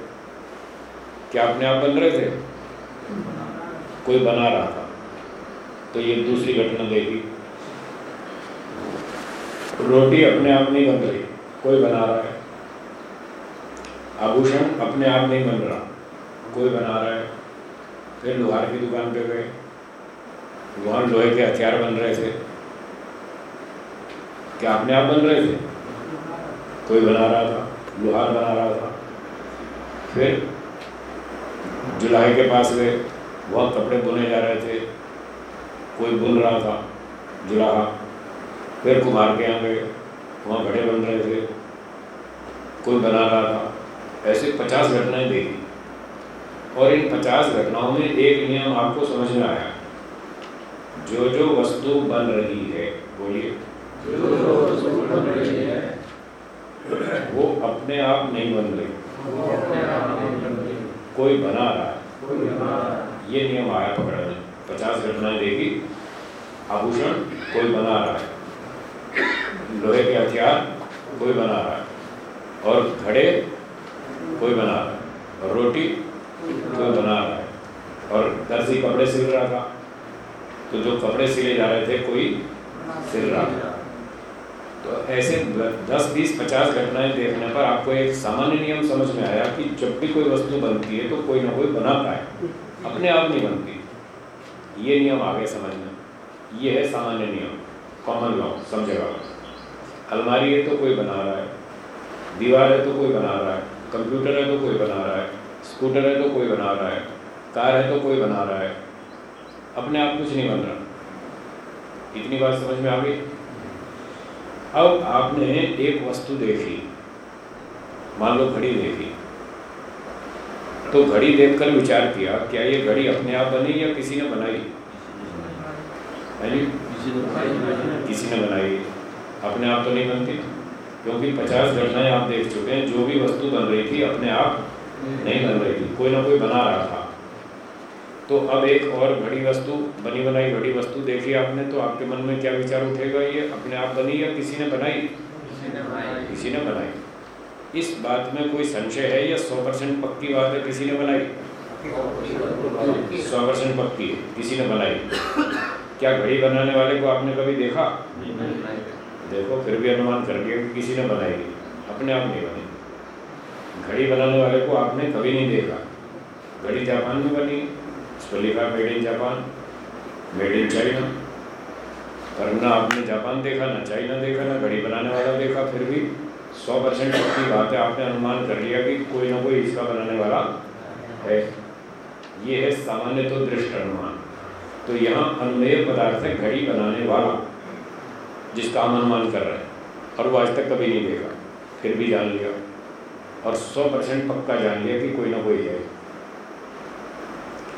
क्या अपने आप बन रहे थे? कोई बना रहा था। तो ये दूसरी घटना देखी। रोटी अपने आप नहीं बन रही, कोई बना रहा है। आभूषण अपने आप नहीं बन रहा, कोई बना रहा है। फिर लोहार की दुकान पे गए वहाँ लोहे के हथियार बन रहे थे। क्या अपने आप बन रहे थे? कोई बना रहा था लोहार बना रहा था। फिर जुलाई के पास गए वहाँ कपड़े बुने जा रहे थे। कोई बुन रहा था, जुलाहा। फिर कुमार के यहाँ गए वहाँ घड़े बन रहे थे। कोई बना रहा था। ऐसे पचास घटनाएँ देखी। और इन पचास घटनाओं में एक नियम आपको समझ में आया। जो जो वस्तु बन रही है बोलिए। वो अपने आप नहीं बन रही। कोई बना रहा है। ये नियम आया पकड़ में पचास घटनाएँ देगी आभूषण कोई बना रहा है। लोहे के हथियार कोई बना रहा है। और घड़े कोई बना रहा है। और रोटी कोई बना रहा है। और दर्जी कपड़े सिल रहा था। तो जो कपड़े सिले जा रहे थे, कोई सिल रहा था। तो ऐसे दस, बीस, पचास घटनाएँ देखने पर आपको एक सामान्य नियम समझ में आया कि जब भी कोई वस्तु बनती है तो कोई ना कोई बनाता है अपने आप नहीं बनती। ये नियम आ गए समझ में ये है सामान्य नियम। कॉमन लॉ समझेगा अलमारी है तो कोई बना रहा है। दीवार है तो कोई बना रहा है। कंप्यूटर है तो कोई बना रहा है। स्कूटर है तो कोई बना रहा है। कार है तो कोई बना रहा है। अपने आप कुछ नहीं बन रहा। इतनी बात समझ में आ गई? अब आपने एक वस्तु देखी, मान लो घड़ी देखी। तो घड़ी देखकर विचार किया, क्या ये घड़ी अपने आप बनी या किसी ने बनाई? किसी ने बनाई। अपने आप तो नहीं बनती, क्योंकि पचास घटनाएँ आप देख चुके हैं, जो भी वस्तु बन रही थी अपने आप नहीं बन रही थी। कोई ना कोई बना रहा था। तो अब एक और घड़ी वस्तु बनी बनाई घड़ी वस्तु देखी आपने तो आपके मन में क्या विचार उठेगा ये? अपने आप बनी या किसी ने बनाई? किसी ने बनाई। इस बात में कोई संशय है या सौ परसेंट पक्की बात है किसी ने बनाई? सौ परसेंट पक्की है किसी ने बनाई। क्या घड़ी बनाने वाले को आपने कभी देखा? देखो फिर भी अनुमान कर लिया कि किसी ने बनाई। अपने आप नहीं बनी। घड़ी बनाने वाले को आपने कभी नहीं देखा। घड़ी जापान में बनी लिखा made in Japan made in China पर ना आपने जापान देखा ना चाइना देखा ना, घड़ी बनाने वाला देखा, फिर भी सौ परसेंट पक्की बात है आपने अनुमान कर लिया कि कोई ना कोई इसका बनाने वाला है। ये है सामान्य तो दृष्ट अनुमान। तो यहाँ अनुमेय पदार्थ है घड़ी बनाने वाला, जिसका हम अनुमान कर रहे हैं। और वो आज तक कभी नहीं देखा, फिर भी जान लिया। और सौ परसेंट पक्का जान लिया कि कोई ना कोई है।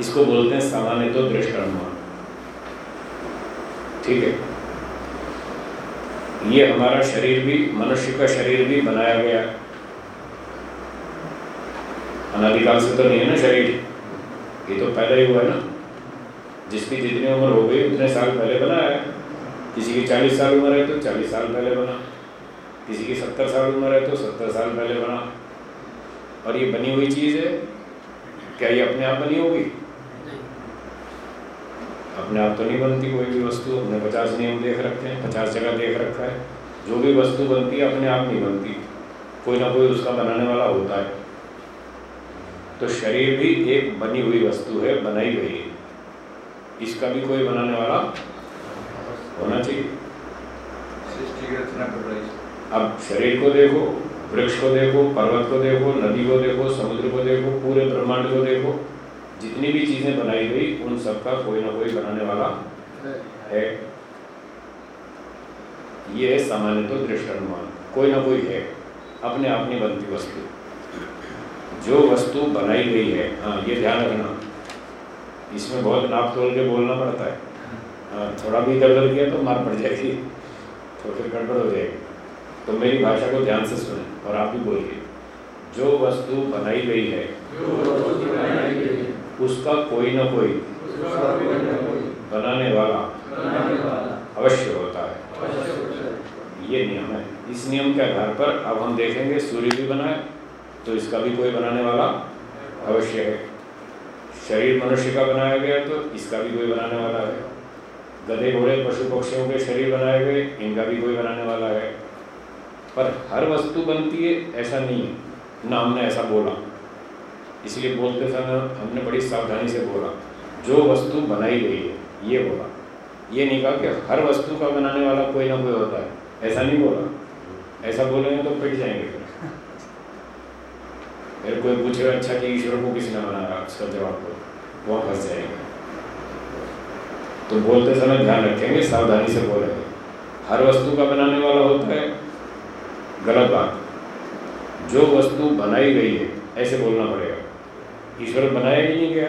इसको बोलते हैं सामान्य तो दृष्ट अनुमान ठीक है? ये हमारा शरीर भी, मनुष्य का शरीर भी बनाया गया। अनादिकाल से तो नहीं है ना शरीर? ये तो पहले ही हुआ है ना। जिसकी जितनी उम्र हो गई, उतने साल पहले बनाया है। किसी की चालीस साल उम्र है तो चालीस साल पहले बना। किसी की सत्तर साल उम्र है तो सत्तर साल पहले बना। और ये बनी हुई चीज़ है। क्या ये अपने आप बनी होगी? अपने आप तो नहीं बनती कोई भी वस्तु हमने पचास नियम देख रखे हैं पचास जगह देख रखा है। जो भी वस्तु बनती है अपने आप नहीं बनती। कोई ना कोई उसका बनाने वाला होता है। तो शरीर भी एक बनी हुई वस्तु है बनाई गई है। इसका भी कोई बनाने वाला होना चाहिए। अब शरीर को देखो वृक्ष को देखो पर्वत को देखो नदी को देखो समुद्र को देखो पूरे ब्रह्मांड को देखो। जितनी भी चीज़ें बनाई गई उन सबका कोई ना कोई बनाने वाला है। ये है सामान्य तो दृष्टानुमान। कोई ना कोई है अपने आप नहीं बनती वस्तु। जो वस्तु बनाई गई है हाँ ये ध्यान रखना। इसमें बहुत नाप तोल के बोलना पड़ता है। हाँ थोड़ा भी इधर उधर किया तो मार पड़ जाएगी तो फिर गड़बड़ हो जाएगी। तो मेरी भाषा को ध्यान से सुने और आप भी बोलिए। जो वस्तु बनाई गई है उसका कोई ना कोई बनाने वाला अवश्य होता है। ये नियम है। इस नियम के आधार पर अब हम देखेंगे सूर्य भी बनाए तो इसका भी कोई बनाने वाला अवश्य है। शरीर मनुष्य का बनाया गया तो इसका भी कोई बनाने वाला है। गधे घोड़े पशु पक्षियों के शरीर बनाए गए, इनका भी कोई बनाने वाला है। पर हर वस्तु बनती है ऐसा नहीं है। ना हमने ऐसा बोला। इसलिए बोलते समय हमने बड़ी सावधानी से बोला, जो वस्तु बनाई गई है, ये बोला। ये नहीं कहा कि हर वस्तु का बनाने वाला कोई ना कोई होता है। ऐसा नहीं बोला। ऐसा बोलेंगे तो पिट जाएँगे फिर। फिर कोई पूछेगा अच्छा कि ईश्वर को किसने बनाया? उसका जवाब दो। वहाँ फंस जाएँगे। तो बोलते समय ध्यान रखेंगे, सावधानी से बोलेंगे। हर वस्तु का बनाने वाला होता है। गलत बात। जो वस्तु बनाई गई है, ऐसे बोलना पड़ेगा। ईश्वर बनाया ही नहीं गया।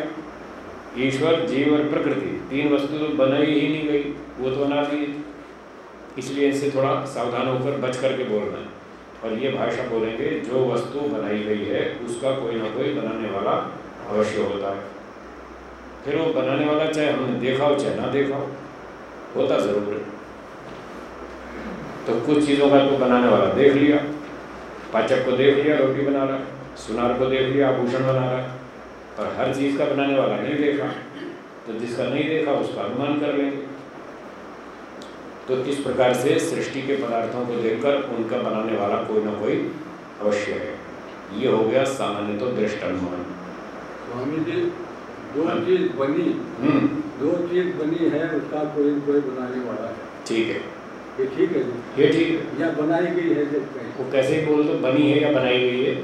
ईश्वर, जीव और प्रकृति, तीन वस्तु तो बनाई ही नहीं गई, वो तो बना दी इसलिए इससे थोड़ा सावधान होकर बच करके बोलना है। और ये भाषा बोलेंगे, जो वस्तु बनाई गई है, उसका कोई ना कोई बनाने वाला अवश्य होता है। फिर वो बनाने वाला चाहे हमने देखा हो, चाहे ना देखा हो, होता ज़रूर है। तो कुछ चीज़ों का तो बनाने वाला देख लिया, पाचक को देख लिया, रोटी बना रहा है, सुनार को देख लिया, आभूषण बना रहा है। पर हर चीज़ का बनाने वाला नहीं देखा तो जिसका नहीं देखा उसका अनुमान कर लेंगे। तो इस प्रकार से सृष्टि के पदार्थों को देखकर उनका बनाने वाला कोई ना कोई अवश्य है। ये हो गया सामान्य तो दृष्ट अनुमान। स्वामी जी दो चीज़ बनी हम्म। दो चीज़ बनी है उसका कोई कोई बनाने वाला है। ठीक है। ये ठीक है ये ठीक है। या बनाई गई है जब वो कैसे ही बोल दो बनी है या बनाई गई है?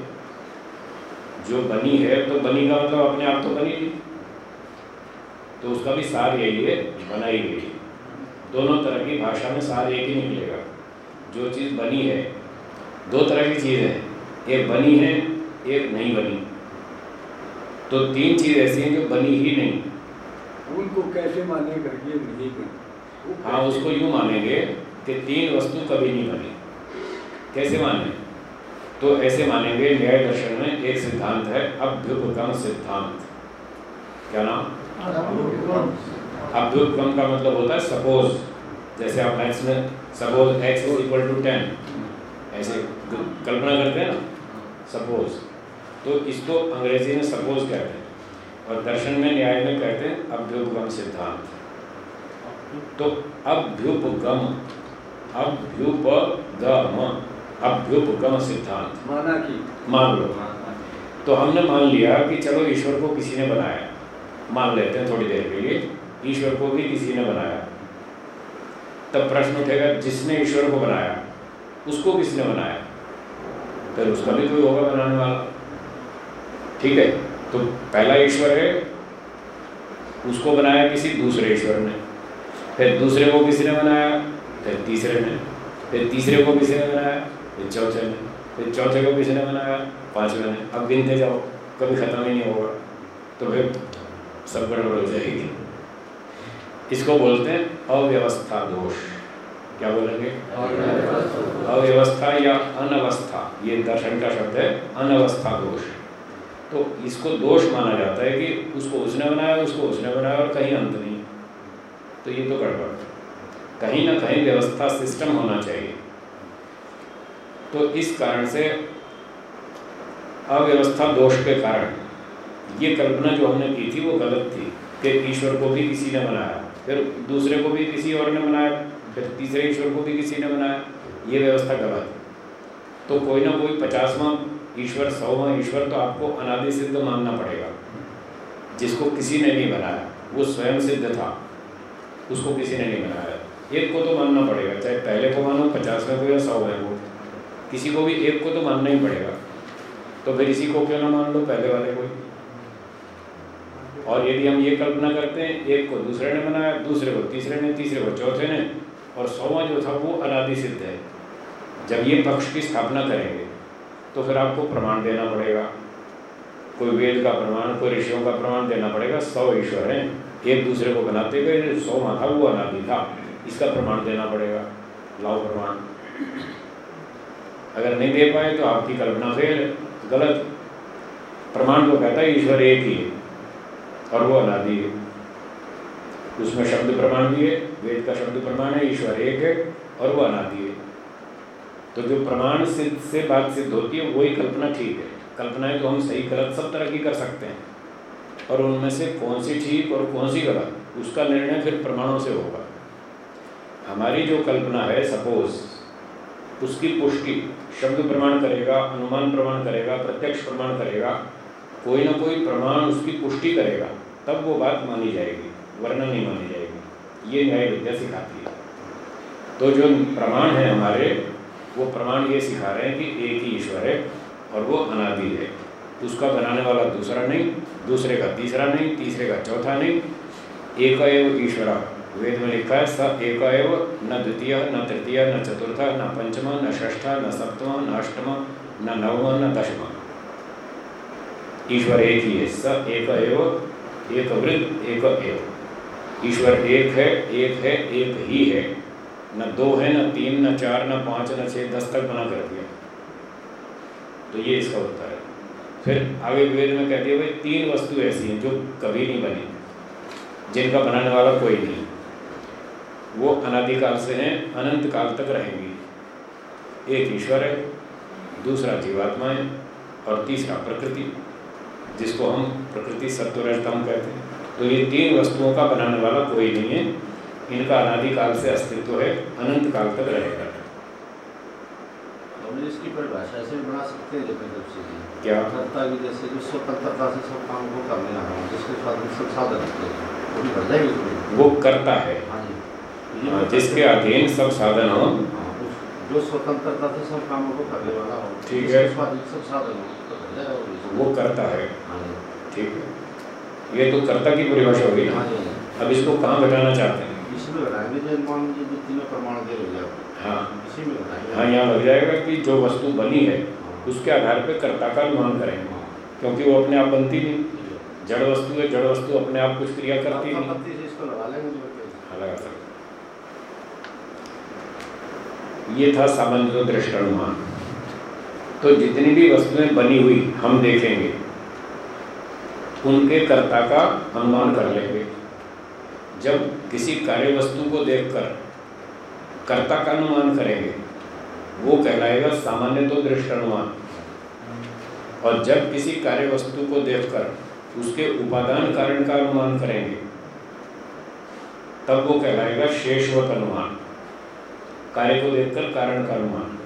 जो बनी है तो बनी का मतलब अपने आप तो बनी नहीं। तो उसका भी सार यही है बनाई गई है दोनों तरह की भाषा में सार एक ही निकलेगा। जो चीज़ बनी है दो तरह की चीज़ है। एक बनी है एक नहीं बनी। तो तीन चीज़ ऐसी हैं जो बनी ही नहीं। उनको कैसे मानेगा ये नहीं बनी। हाँ उसको यूँ मानेंगे कि तीन वस्तु कभी नहीं बनी। कैसे माने? तो ऐसे मानेंगे न्याय दर्शन में एक सिद्धांत है अभ्युपगम सिद्धांत। क्या नाम? अभ्युपगम का मतलब होता है सपोज़ जैसे आप मैथ्स में suppose x equal to ten ऐसे कल्पना करते हैं ना? सपोज़ तो इसको अंग्रेज़ी में सपोज़ कहते हैं। और दर्शन में न्याय में कहते हैं अभ्युपगम सिद्धांत। तो अभ्युपगम अभ्युपगम। सिद्धांत। माना कि मान लो। तो हमने मान लिया कि चलो ईश्वर को किसी ने बनाया। मान लेते हैं थोड़ी देर के लिए ईश्वर को भी किसी ने बनाया। तब प्रश्न उठेगा जिसने ईश्वर को बनाया उसको किसने बनाया? फिर उसका भी कोई होगा बनाने वाला। ठीक है? तो पहला ईश्वर है उसको बनाया किसी दूसरे ईश्वर ने। फिर दूसरे को किसी ने बनाया फिर तीसरे ने। फिर तीसरे को किसी ने बनाया। फिर चौथे ने फिर चौथे को किसी ने बनाया, पाँचवें ने अब गिनते जाओ, कभी ख़त्म ही नहीं होगा तो फिर सब गड़बड़ हो जाएगी। इसको बोलते हैं अव्यवस्था दोष। क्या बोलेंगे? अव्यवस्था या अनवस्था। ये दर्शन का शब्द है, अनवस्था दोष। तो इसको दोष माना जाता है कि उसको उसने बनाया, उसको उसने बनाया और कहीं अंत नहीं। तो ये तो गड़बड़। कहीं ना कहीं व्यवस्था सिस्टम होना चाहिए। तो इस कारण से अव्यवस्था, दोष के कारण। ये कल्पना जो हमने की थी वो गलत थी कि ईश्वर को भी किसी ने बनाया, फिर दूसरे को भी किसी और ने बनाया, फिर तीसरे ईश्वर को भी किसी ने बनाया। ये व्यवस्था गलत तो कोई ना कोई पचासवा ईश्वर, सौवा ईश्वर तो आपको अनादि सिद्ध मानना पड़ेगा। जिसको किसी ने नहीं बनाया, वो स्वयं सिद्ध था, उसको किसी ने नहीं बनाया। एक को तो मानना पड़ेगा, चाहे पहले को मानो, पचासवें को या सौवें को। किसी को भी एक को तो मानना ही पड़ेगा। तो फिर इसी को क्यों ना मान लो, पहले वाले को और यदि हम ये कल्पना करते हैं, एक को दूसरे ने बनाया, दूसरे को तीसरे ने, तीसरे को चौथे ने, और सौवा जो था वो अनादि सिद्ध है। जब ये पक्ष की स्थापना करेंगे तो फिर आपको प्रमाण देना पड़ेगा। कोई वेद का प्रमाण, कोई ऋषियों का प्रमाण देना पड़ेगा। सौ ईश्वर हैं। एक दूसरे को बनाते गए सौ था, वो अनादि था। इसका प्रमाण देना पड़ेगा। लाओ प्रमाण। अगर नहीं दे पाए तो आपकी कल्पना फेल गलत प्रमाण को कहता है, ईश्वर एक ही है और वो अनादि है। उसमें शब्द प्रमाण भी है, वेद का शब्द प्रमाण है, ईश्वर एक है और वो अनादि है। तो जो प्रमाण सिद्ध से बात सिद्ध होती है, वही कल्पना ठीक है। कल्पनाएँ तो हम सही, गलत सब तरह की कर सकते हैं। और उनमें से कौन सी ठीक और कौन सी गलत, उसका निर्णय फिर प्रमाणों से होगा। हमारी जो कल्पना है, सपोज़, उसकी पुष्टि शब्द प्रमाण करेगा, अनुमान प्रमाण करेगा, प्रत्यक्ष प्रमाण करेगा, कोई ना कोई प्रमाण उसकी पुष्टि करेगा, तब वो बात मानी जाएगी, वरना नहीं मानी जाएगी। ये न्याय विद्या सिखाती है। तो जो प्रमाण है हमारे, वो प्रमाण ये सिखा रहे हैं कि एक ही ईश्वर है और वो अनादि है। उसका बनाने वाला दूसरा नहीं, दूसरे का तीसरा नहीं, तीसरे का चौथा नहीं, एक ईश्वर। वेद में लिखा है स एक न द्वितीय, न तृतीय, न चतुर्थ, न पंचम न षष्ठ, न सप्तम, न अष्टम, न नवम, न दशम। ईश्वर एक ही है, स एक एक वृद्ध एक एव ईश्वर एक है एक है, एक ही है। न दो है, न तीन, न चार, न पाँच, न छः दस तक बना कर दिया। तो ये इसका होता है। फिर आगे वेद में कहते है, भाई, तीन वस्तु ऐसी हैं जो कभी नहीं बनी, जिनका बनाने वाला कोई नहीं। वो अनादिकाल से हैं अनंत काल तक रहेंगी। एक ईश्वर है दूसरा जीवात्मा है और तीसरा प्रकृति जिसको हम प्रकृति सत्वरजतम कहते हैं। तो ये तीन वस्तुओं का बनाने वाला कोई नहीं है। इनका अनादिकाल से अस्तित्व है अनंत काल तक रहेगा। इसकी परिभाषा से बना सकते हैं जब से क्या? कर्ता की जैसे स्वतंत्रता से सब काम को कर लेना जिसके सब साधन वो जाएगी वो करता है। हाँ, जिसके अधीन सब साधन हो। हाँ, जो स्वतंत्रता से सब कामों को करने वाला हो ठीक है। सब साधन हो वो करता है। हाँ ठीक है। ये तो कर्ता की परिभाषा होगी ना हाँ अब इसको कहाँ घटाना चाहते हैं? इसमें घटाएँगे हो। हाँ। इसी में हाँ यहाँ लग जाएगा कि जो वस्तु बनी है उसके आधार पर कर्ता का अनुमान करेंगे। क्योंकि वो अपने आप बनती नहीं। जड़ वस्तु है जड़ वस्तु अपने आप कुछ क्रिया करती नहीं। हाँ, लगा सकते ये था सामान्य दृष्ट अनुमान तो जितनी भी वस्तुएँ बनी हुई हम देखेंगे, उनके कर्ता का अनुमान कर लेंगे। जब किसी कार्य वस्तु को देखकर कर्ता का अनुमान करेंगे, वो कहलाएगा सामान्य तो दृष्ट अनुमान और जब किसी कार्य वस्तु को देखकर उसके उपादान कारण का अनुमान करेंगे, तब वो कहलाएगा शेषवत अनुमान। कार्य को देखकर कारण का अनुमान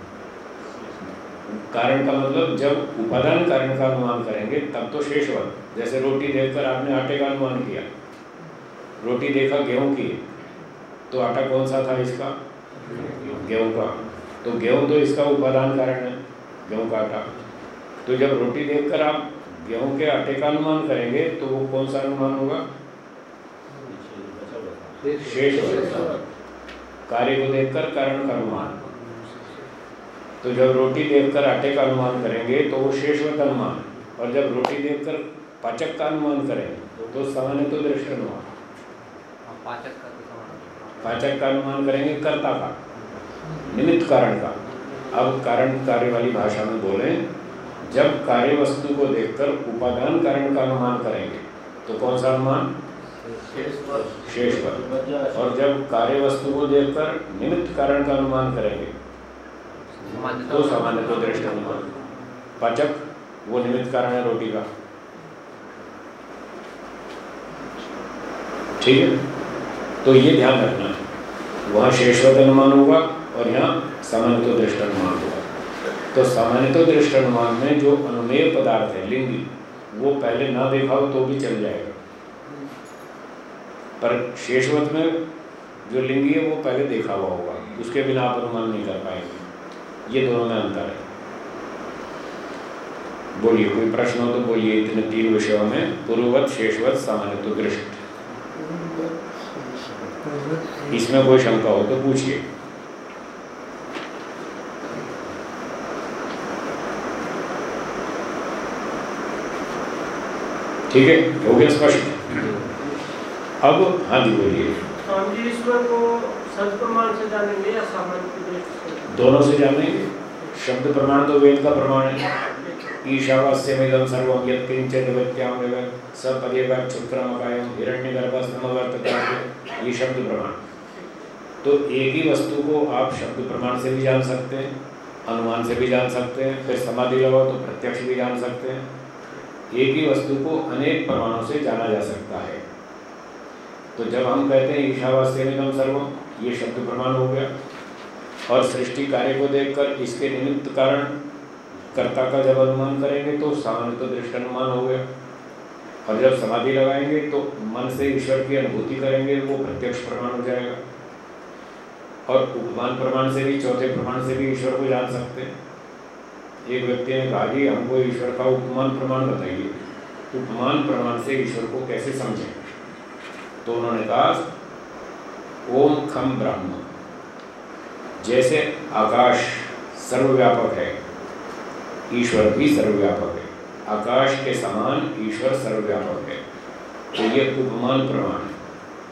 कारण का मतलब जब उपादान कारण का अनुमान करेंगे तब तो शेषवत जैसे रोटी देखकर आपने आटे का अनुमान किया रोटी देखा गेहूँ की तो आटा कौन सा था इसका? गेहूँ का। तो गेहूँ तो इसका उपादान कारण है गेहूँ का आटा। तो जब रोटी देखकर आप गेहूँ के आटे का अनुमान करेंगे तो वो कौन सा अनुमान होगा? शेष कार्य को देखकर कारण का अनुमान। तो जब रोटी देखकर आटे का अनुमान करेंगे तो वो शेषवत अनुमान। और जब रोटी देखकर पाचक का अनुमान करेंगे तो सामान्य तो दृष्ट अनुमान पाचक का अनुमान करेंगे कर्ता का निमित्त कारण का। अब कारण कार्य वाली भाषा में बोले जब कार्य वस्तु को देखकर उपादान कारण का अनुमान करेंगे तो कौन सा अनुमान? शेष पर। और जब कार्य वस्तु को देखकर निमित्त कारण का अनुमान करेंगे तो सामान्य तो दृष्ट अनुमान। पाचक वो निमित्त कारण है रोटी का। ठीक है? तो ये ध्यान रखना है। वहाँ शेषवत अनुमान होगा और यहाँ सामान्य तो दृष्ट अनुमान होगा। तो सामान्य तो दृष्ट अनुमान में जो अनुमेय पदार्थ है लिंगी वो पहले ना देखा हो तो भी चल जाएगा। पर शेषवत में जो लिंगी है, वो पहले देखा हुआ होगा। उसके बिना आप अनुमान नहीं कर पाएँगे। ये दोनों में अंतर है। बोलिए, कोई प्रश्न हो तो बोलिए, इतने तीन विषयों में पूर्ववत, शेषवत, सामान्य तो दृष्ट। इसमें कोई शंका हो तो पूछिए। ठीक है? हो गया स्पष्ट? अब हाँ जी बोलिए ईश्वर को सत प्रमाण से जानेंगे या सामान्य की दृष्टि से? दोनों से जानेंगे। शब्द प्रमाण तो वेद का प्रमाण है। ईशावास्यमिदं सर्वं यत्किञ्चित् विद्यां ये शब्द प्रमाण। तो एक ही वस्तु को आप शब्द प्रमाण से भी जान सकते हैं अनुमान से भी जान सकते हैं फिर समाधि लगाओ तो प्रत्यक्ष भी जान सकते हैं। एक ही वस्तु को अनेक प्रमाणों से जाना जा सकता है। तो जब हम कहते हैं ईशावास्यमिदं सर्वम ये शब्द प्रमाण हो गया। और सृष्टि कार्य को देखकर इसके निमित्त कारण कर्ता का जब अनुमान करेंगे तो सामान्य तो दृष्ट अनुमान हो गया। और जब समाधि लगाएँगे तो मन से ईश्वर की अनुभूति करेंगे, वो प्रत्यक्ष प्रमाण हो जाएगा। और उपमान प्रमाण से भी, चौथे प्रमाण से भी ईश्वर को जान सकते हैं। एक व्यक्ति ने कहा कि हमको ईश्वर का उपमान प्रमाण बताइए। उपमान प्रमाण से ईश्वर को कैसे समझें? तो उन्होंने कहा, ओम खम ब्रह्म। जैसे आकाश सर्वव्यापक है, ईश्वर भी सर्वव्यापक है। आकाश के समान ईश्वर सर्वव्यापक है। तो ये उपमान प्रमाण है।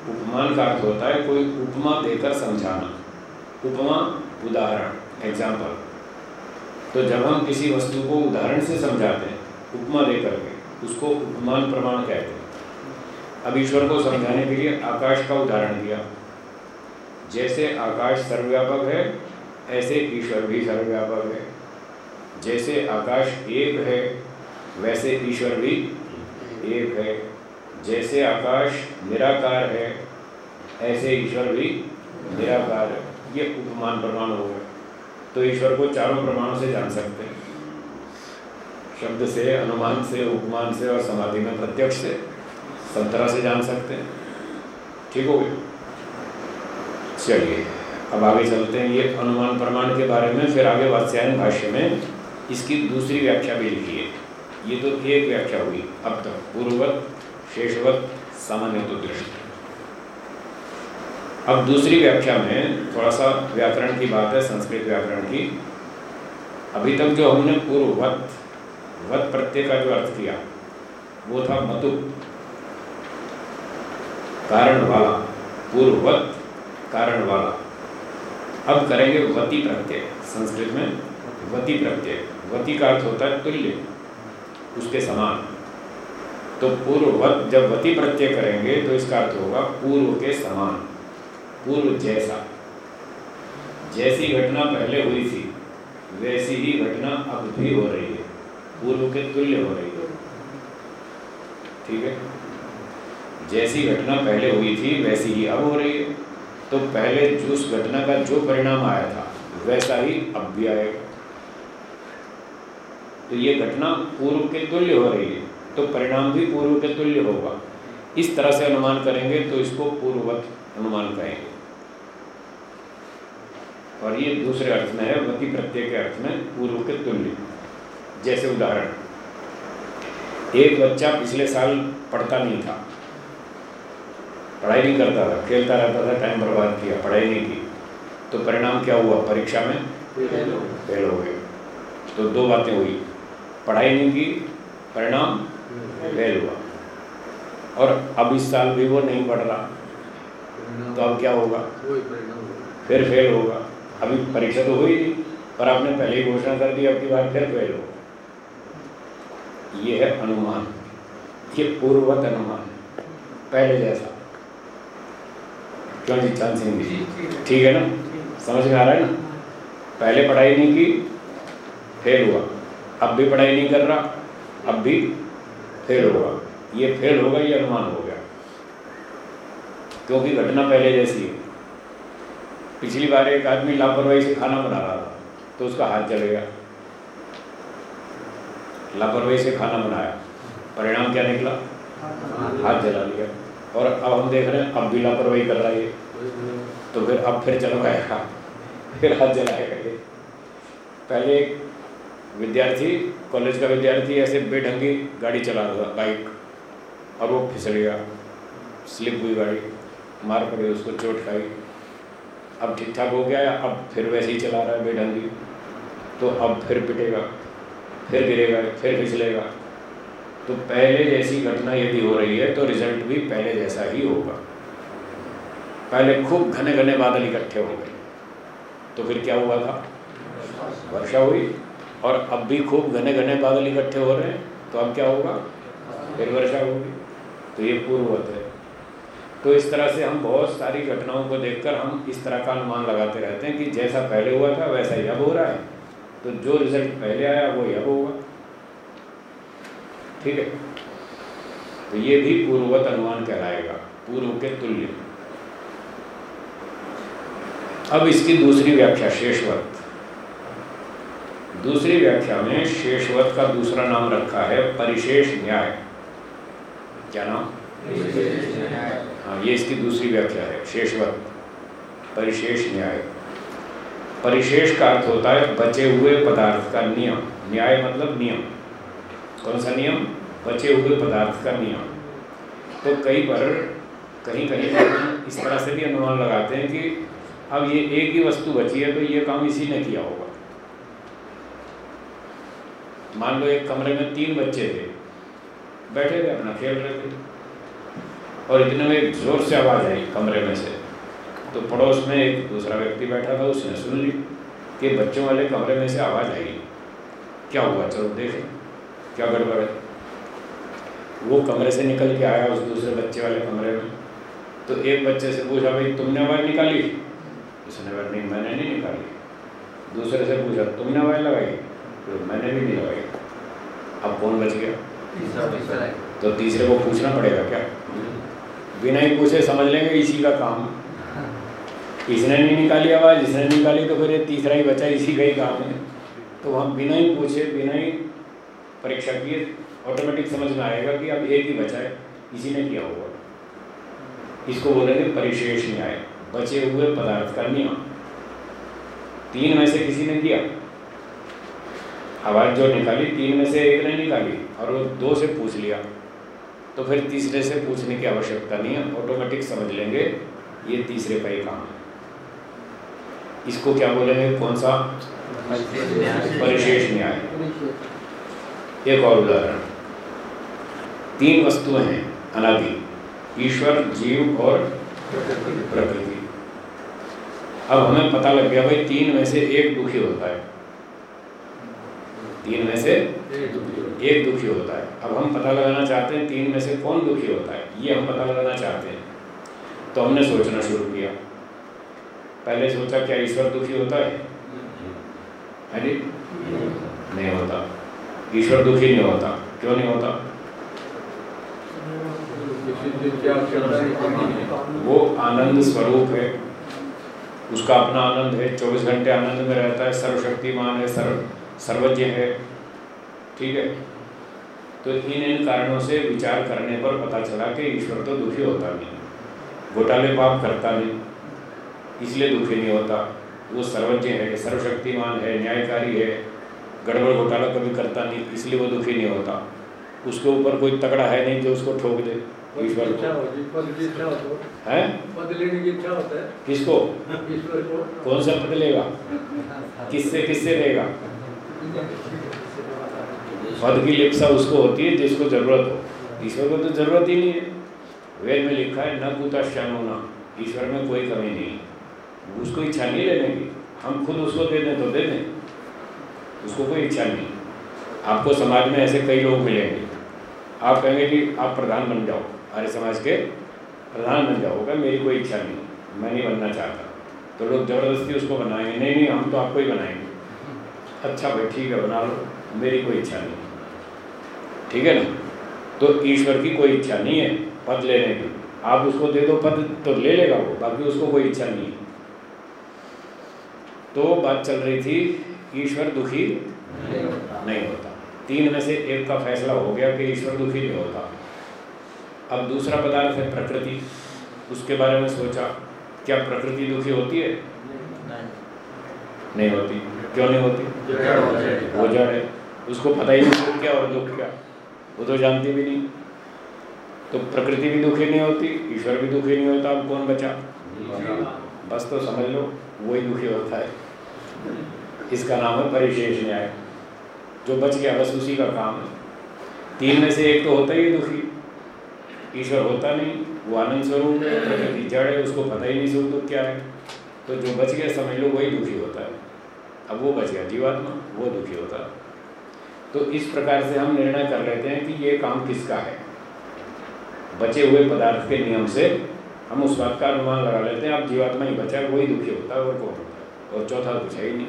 उपमान का अर्थ होता है, कोई उपमा देकर समझाना। उपमा, उदाहरण एग्ज़ाम्पल तो जब हम किसी वस्तु को उदाहरण से समझाते हैं, उपमा देकर के, उसको उपमान प्रमाण कहते हैं। अब ईश्वर को समझाने के लिए आकाश का उदाहरण दिया। जैसे आकाश सर्वव्यापक है, ऐसे ईश्वर भी सर्वव्यापक है। जैसे आकाश एक है, वैसे ईश्वर भी एक है। जैसे आकाश निराकार है, ऐसे ईश्वर भी निराकार है। ये उपमान प्रमाण हो गए। तो ईश्वर को चारों प्रमाणों से जान सकते हैं। शब्द से, अनुमान से, उपमान से और समाधि में प्रत्यक्ष से। सब तरह से जान सकते हैं। ठीक हो गया। चलिए, अब आगे चलते हैं। ये अनुमान प्रमाण के बारे में, फिर आगे वात्स्यायन भाष्य में इसकी दूसरी व्याख्या भी लिखी है। ये तो एक व्याख्या हुई, अब तक पूर्ववत, शेषवत सामान्य तो दृष्टि। अब दूसरी व्याख्या में थोड़ा सा व्याकरण की बात है, संस्कृत व्याकरण की। अभी तक जो हमने पूर्ववत, वत प्रत्यय का जो अर्थ किया, वो था मतु कारण वाला पूर्ववत कारण वाला अब करेंगे वती प्रत्यय, संस्कृत में वती प्रत्यय। वती का अर्थ होता है तुल्य, उसके समान। तो पूर्ववत जब वती प्रत्यय करेंगे तो इसका अर्थ होगा पूर्व के समान, पूर्व जैसा। जैसी घटना पहले हुई थी, वैसी ही घटना अब भी हो रही है, पूर्व के तुल्य हो रही है। ठीक है? जैसी घटना पहले हुई थी, वैसी ही अब हो रही है। तो पहले उस घटना का जो परिणाम आया था, वैसा ही अब भी आएगा। तो ये घटना पूर्व के तुल्य हो रही है। तो परिणाम भी पूर्व के तुल्य होगा। इस तरह से अनुमान करेंगे तो इसको पूर्ववत अनुमान कहेंगे। और ये दूसरे अर्थ में है वती प्रत्यय के अर्थ में पूर्व के तुल्य। जैसे उदाहरण, एक बच्चा पिछले साल पढ़ता नहीं था। पढ़ाई नहीं करता था खेलता रहता था टाइम बर्बाद किया पढ़ाई नहीं की। तो परिणाम क्या हुआ? परीक्षा में फेल हो गए। तो दो बातें हुई। पढ़ाई नहीं की परिणाम फेल। हुआ। और अब इस साल भी वो नहीं पढ़ रहा। तो अब क्या होगा। फिर फेल होगा। अभी परीक्षा तो हुई नहीं पर आपने पहले ही घोषणा कर दी अब की बार फिर फेल होगा। ये है अनुमान। ये पूर्ववत अनुमान। पहले जैसा। क्यों जी चंद सिंह जी। ठीक है ना? समझ में आ रहा है ना? पहले पढ़ाई नहीं की फेल हुआ। अब भी पढ़ाई नहीं कर रहा, अब भी फेल होगा ये फेल होगा ये अनुमान हो गया। क्योंकि घटना पहले जैसी है। पिछली बार एक आदमी लापरवाही से खाना बना रहा था तो उसका हाथ जलेगा लापरवाही से खाना बनाया। परिणाम क्या निकला? हाथ जला लिया। और अब हम देख रहे हैं, अब भी लापरवाही कर रहा है तो फिर अब फिर चलवाएगा फिर हाथ जलाएगा ये पहले। एक विद्यार्थी कॉलेज का विद्यार्थी ऐसे बेढंगी गाड़ी चला रहा था बाइक और वो फिसल गया स्लिप हुई गाड़ी, मार पड़ी, उसको चोट खाई। अब ठीक ठाक हो गया अब फिर वैसे ही चला रहा है बेढंगी। तो अब फिर पिटेगा, फिर गिरेगा, फिर फिसलेगा। तो पहले जैसी घटना यदि हो रही है तो रिज़ल्ट भी पहले जैसा ही होगा। पहले खूब घने घने बादल इकट्ठे हो गए तो फिर क्या हुआ था? वर्षा हुई, और अब भी खूब घने घने बादल इकट्ठे हो रहे हैं तो अब क्या होगा? फिर वर्षा होगी तो ये पूर्ववत है। तो इस तरह से हम बहुत सारी घटनाओं को देखकर हम इस तरह का अनुमान लगाते रहते हैं कि जैसा पहले हुआ था, वैसा ही अब हो रहा है। तो जो रिज़ल्ट पहले आया, वो अब होगा। ठीक है? तो ये भी पूर्ववत अनुमान कहलाएगा पूर्व के तुल्य। अब इसकी दूसरी व्याख्या शेषवत। दूसरी व्याख्या में शेषवत का दूसरा नाम रखा है परिशेष न्याय। क्या नाम? हाँ ये इसकी दूसरी व्याख्या है शेषवत। परिशेष न्याय। परिशेष का अर्थ होता है बचे हुए पदार्थ का नियम। न्याय मतलब नियम। कौन सा नियम बचे हुए पदार्थ का नियम तो कई बार कहीं कहीं इस तरह से भी अनुमान लगाते हैं कि अब ये एक ही वस्तु बची है तो ये काम इसी ने किया होगा। मान लो एक कमरे में तीन बच्चे थे, बैठे थे, अपना खेल रहे थे, और इतने में एक ज़ोर से आवाज़ आई कमरे में से। तो पड़ोस में एक दूसरा व्यक्ति बैठा था, उसने सुन ली कि बच्चों वाले कमरे में से आवाज़ आई। क्या हुआ? चलो देखें। क्या गड़बड़ है? वो कमरे से निकल के आया उस दूसरे बच्चे वाले कमरे में। तो एक बच्चे से पूछा भाई तुमने आवाज़ निकाली? उसने कहा नहीं मैंने नहीं निकाली। दूसरे से पूछा तुमने आवाज़ लगाई? तो मैंने भी नहीं लगाई। अब कौन बच गया? तो तीसरे को पूछना पड़ेगा क्या? बिना ही पूछे समझ लेंगे इसी का काम। इसने नहीं निकाली आवाज़ इसने निकाली तो फिर तीसरा ही बचा इसी का ही काम है। तो हम बिना ही पूछे बिना ही परीक्षा किए ऑटोमेटिक समझ में आएगा कि अब एक ही बचा है इसी ने किया होगा। इसको बोलेंगे परिशेष न्याय बचे हुए पदार्थ का नियम। तीन में से किसी ने किया? आवाज़ जो निकाली तीन में से एक ने निकाली और वो दो से पूछ लिया। तो फिर तीसरे से पूछने की आवश्यकता नहीं है ऑटोमेटिक समझ लेंगे ये तीसरे का ही काम है। इसको क्या बोलेंगे? कौन सा? परिशेष न्याय। एक और उदाहरण। तीन वस्तुएँ हैं अनादि ईश्वर जीव और प्रकृति। अब हमें पता लग गया भाई तीन में से एक दुखी होता है। तीन में से एक दुखी होता है। अब हम पता लगाना चाहते हैं तीन में से कौन दुखी होता है? ये हम पता लगाना चाहते हैं। तो हमने सोचना शुरू किया। पहले सोचा क्या ईश्वर दुखी होता है? नहीं होता। ईश्वर दुखी नहीं होता। क्यों नहीं होता? वो आनंद स्वरूप है। उसका अपना आनंद है। चौबीस घंटे आनंद में रहता है। सर्वशक्तिमान है, सर्व, सर्वज्ञ है। ठीक है? तो इन इन कारणों से विचार करने पर पता चला कि ईश्वर तो दुखी होता नहीं घोटाले पाप करता नहीं। इसलिए दुखी नहीं होता। वो सर्वज्ञ है, सर्वशक्तिमान है, न्यायकारी है। गड़बड़ घोटाला कभी करता नहीं इसलिए वो दुखी नहीं होता। उसके ऊपर कोई तगड़ा है नहीं जो उसको ठोक दे ईश्वर को। है होता है। किसको? कौन सा पद लेगा? किससे किससे लेगा पद की लिप्सा उसको होती है जिसको ज़रूरत हो। ईश्वर को तो ज़रूरत ही नहीं है। वेद में लिखा है न कुता होना ईश्वर में कोई कमी नहीं उसको इच्छा नहीं लेने की। हम खुद उसको दे दें तो दे दें। उसको कोई इच्छा नहीं। आपको समाज में ऐसे कई लोग मिलेंगे। आप कहेंगे कि आप प्रधान बन जाओ। आर्य समाज के प्रधान बन जाओगे मेरी कोई इच्छा नहीं। मैं नहीं बनना चाहता। तो लोग ज़बरदस्ती उसको बनाएँगे। नहीं नहीं, हम तो आपको ही बनाएँगे। अच्छा भाई, ठीक है, बना लो। मेरी कोई इच्छा नहीं। ठीक है ना? तो ईश्वर की कोई इच्छा नहीं है पद लेने की। आप उसको दे दो, पद तो ले लेगा वो। बाकी उसको कोई इच्छा नहीं है। तो बात चल रही थी ईश्वर दुखी नहीं होता। तीन में से एक का फैसला हो गया कि ईश्वर दुखी नहीं होता। अब दूसरा पदार्थ है प्रकृति। उसके बारे में सोचा, क्या प्रकृति दुखी होती है? नहीं होती। क्यों नहीं होती? वो जड़ है। उसको पता ही नहीं क्या और दुख क्या। वो तो जानती भी नहीं। तो प्रकृति भी दुखी नहीं होती, ईश्वर भी दुखी नहीं होता। अब कौन बचा? बस तो समझ लो वही दुखी होता है। इसका नाम है? परिशेष न्याय। जो बच गया, बस उसी का काम है। तीन में से एक तो होता ही दुखी। ईश्वर होता नहीं, वो आनंद स्वरूप है, प्रकृति जड़ है, उसको पता ही नहीं दुख क्या है। तो जो बच गया, समझ लो, वही दुखी होता है। अब वो बच गया, जीवात्मा, वो दुखी होता है। तो इस प्रकार से हम निर्णय कर लेते हैं कि ये काम किसका है। बचे हुए पदार्थ के नियम से हम उस बात का अनुमान लगा लेते हैं, अब जीवात्मा ही बचा वही दुखी होता है और कौन होता है? और चौथा कुछ है ही नहीं।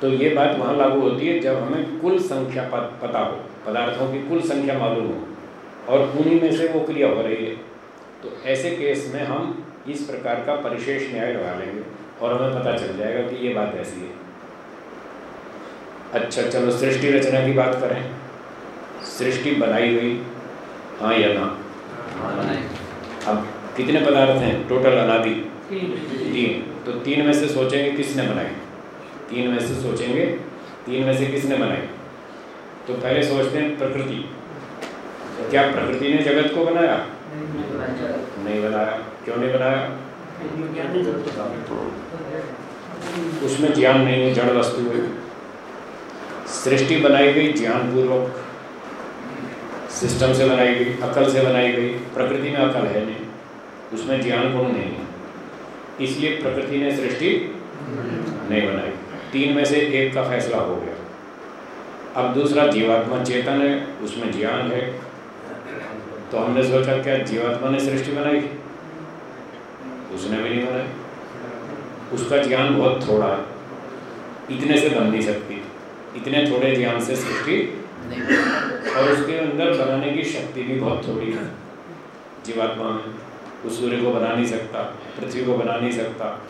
तो ये बात वहाँ लागू होती है जब हमें कुल संख्या पता हो पदार्थों की कुल संख्या मालूम हो और उन्हीं में से वो क्रिया हो रही है। तो ऐसे केस में हम इस प्रकार का परिशेष न्याय लगा लेंगे और हमें पता चल जाएगा कि ये बात ऐसी है। अच्छा चलो सृष्टि रचना की बात करें। सृष्टि बनाई हुई हाँ या ना? अब कितने पदार्थ हैं? टोटल अनादि। तीन। तो तीन में से सोचेंगे किसने बनाई तीन में से सोचेंगे तीन में से किसने बनाई? तो पहले सोचते हैं प्रकृति। क्या प्रकृति ने जगत को बनाया? नहीं बनाया। क्यों नहीं बनाया? उसमें ज्ञान नहीं है जड़ वस्तु है। सृष्टि बनाई गई ज्ञान पूर्वक सिस्टम से बनाई गई अकल से बनाई गई। प्रकृति में अकल है नहीं। उसमें ज्ञान गुण नहीं है। इसलिए प्रकृति ने सृष्टि नहीं बनाई। तीन में से एक का फैसला हो गया। अब दूसरा, जीवात्मा चेतन है, उसमें ज्ञान है। तो हमने सोचा, क्या जीवात्मा ने सृष्टि बनाई? उसने भी नहीं बनाई। उसका ज्ञान बहुत थोड़ा है। इतने से बन नहीं सकती। इतने थोड़े ज्ञान से सृष्टि और उसके अंदर बनाने की शक्ति भी बहुत थोड़ी है। जीवात्मा में। उस सूर्य को बना नहीं सकता, पृथ्वी को बना नहीं सकता।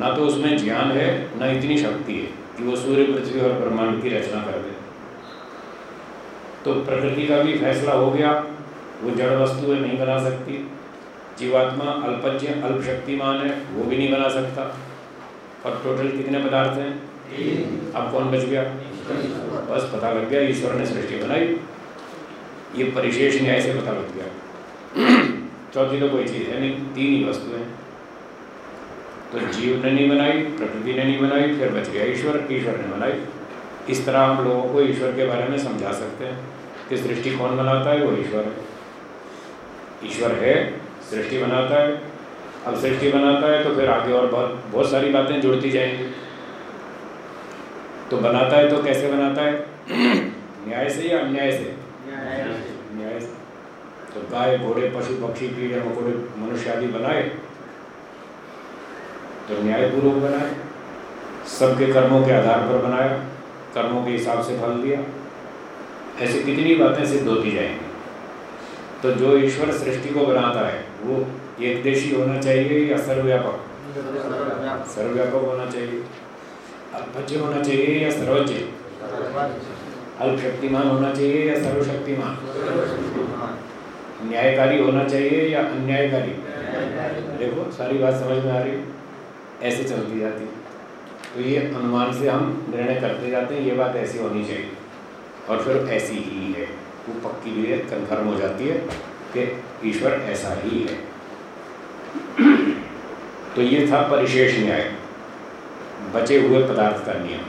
ना तो उसमें ज्ञान है ना इतनी शक्ति है कि वो सूर्य पृथ्वी और ब्रह्मांड की रचना कर दे। तो प्रकृति का भी फैसला हो गया। वो जड़ वस्तु है नहीं बना सकती। जीवात्मा अल्पज्ञ अल्प शक्तिमान है वो भी नहीं बना सकता। और टोटल कितने पदार्थ हैं? अब कौन बच गया? बस पता लग गया ईश्वर ने सृष्टि बनाई। ये परिशेष न्याय से पता लग गया। चौथी तो कोई चीज़ है नहीं तीन ही वस्तु हैं तो जीव ने नहीं बनाई प्रकृति ने नहीं बनाई फिर बच गया ईश्वर ईश्वर ने बनाई। इस तरह हम लोगों को ईश्वर के बारे में समझा सकते हैं। कि सृष्टि कौन बनाता है? वो ईश्वर है। ईश्वर है सृष्टि बनाता है। अब सृष्टि बनाता है तो फिर आगे और बहुत बहुत सारी बातें जुड़ती जाएँगी। तो बनाता है तो कैसे बनाता है? न्याय से या अन्याय से? न्याय से। तो गाय घोड़े पशु पक्षी कीड़े मकोड़े मनुष्य आदि बनाए तो न्यायपूर्वक बनाए, सबके कर्मों के आधार पर बनाया कर्मों के हिसाब से फल दिया। ऐसी कितनी बातें सिद्ध होती जाएँगी। तो जो ईश्वर सृष्टि को बनाता है, वो एक देशी होना चाहिए या सर्वव्यापक? सर्वव्यापक होना चाहिए। अल्पज्य होना चाहिए या सर्वज्ञ? अल्प शक्तिमान होना चाहिए या सर्वशक्तिमान? न्यायकारी होना चाहिए या अन्यायकारी? देखो, सारी बात समझ में आ रही ऐसे चलती जाती तो ये अनुमान से हम निर्णय करते जाते हैं, ये बात ऐसी होनी चाहिए। और फिर ऐसी ही है। वो पक्की भी है कन्फर्म हो जाती है कि ईश्वर ऐसा ही है। तो ये था परिशेष न्याय, बचे हुए पदार्थ का नियम।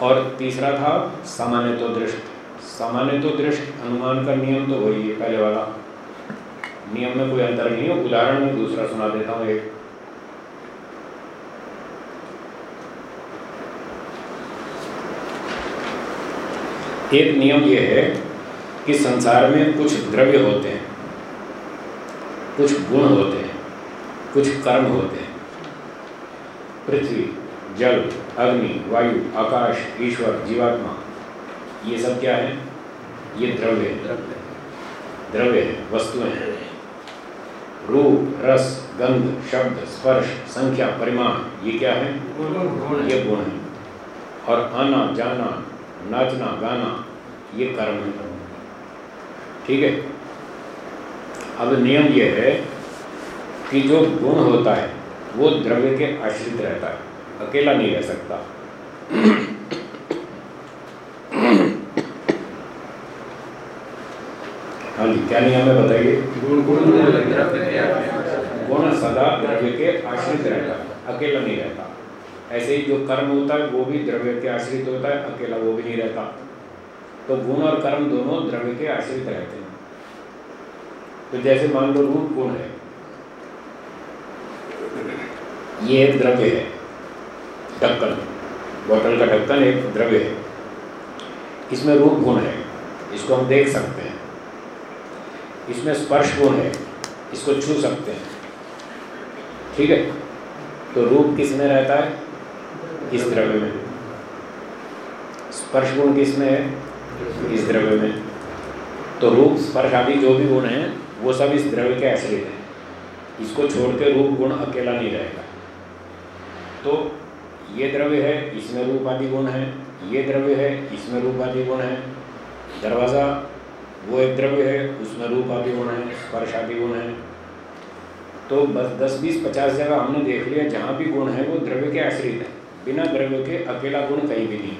और तीसरा था सामान्य तो दृष्ट। सामान्य तो दृष्ट अनुमान का नियम तो वही है, पहले वाला। नियम में कोई अंतर नहीं है। उदाहरण में दूसरा सुना देता हूँ एक। एक नियम यह है कि संसार में कुछ द्रव्य होते हैं कुछ गुण होते हैं कुछ कर्म होते हैं। पृथ्वी जल अग्नि वायु आकाश ईश्वर जीवात्मा ये सब क्या है? ये द्रव्य है। द्रव्य। है वस्तुएँ हैं। रूप रस गंध शब्द स्पर्श संख्या परिमाण ये क्या है? ये गुण है। और आना जाना नाचना गाना ये कर्म है ठीक है अब नियम यह है कि जो गुण होता है वो द्रव्य के आश्रित रहता है अकेला नहीं रह सकता हाँ जी क्या नियम है बताइए गुण सदा द्रव्य के आश्रित रहता है अकेला नहीं रहता ऐसे ही जो कर्म होता है, वो भी द्रव्य के आश्रित होता है, अकेला वो भी नहीं रहता। तो गुण और कर्म दोनों द्रव्य के आश्रित रहते हैं। तो जैसे मान लो रूप गुण है, ये एक द्रव्य है, ढक्कन। बोतल का ढक्कन एक द्रव्य है। इसमें रूप गुण है, इसको हम देख सकते हैं। इसमें स्पर्श गुण है, इसको छू सकते हैं। ठीक है? तो रूप किसमें रहता है? इस द्रव्य में। स्पर्श गुण किसमें है? इस द्रव्य में। तो रूप स्पर्श आदि जो भी गुण हैं, वो सब इस द्रव्य के आश्रित हैं। इसको छोड़ के रूप गुण अकेला नहीं रहेगा। तो ये द्रव्य है, इसमें रूप आदि गुण है। ये द्रव्य है, इसमें रूप आदि गुण है। दरवाज़ा, वो एक द्रव्य है, उसमें रूप आदि गुण है, स्पर्श आदि गुण है। तो बस दस, बीस, पचास जगह हमने देख लिया, जहाँ भी गुण है, वो द्रव्य के आश्रित है। बिना द्रव्य के अकेला गुण कहीं भी नहीं।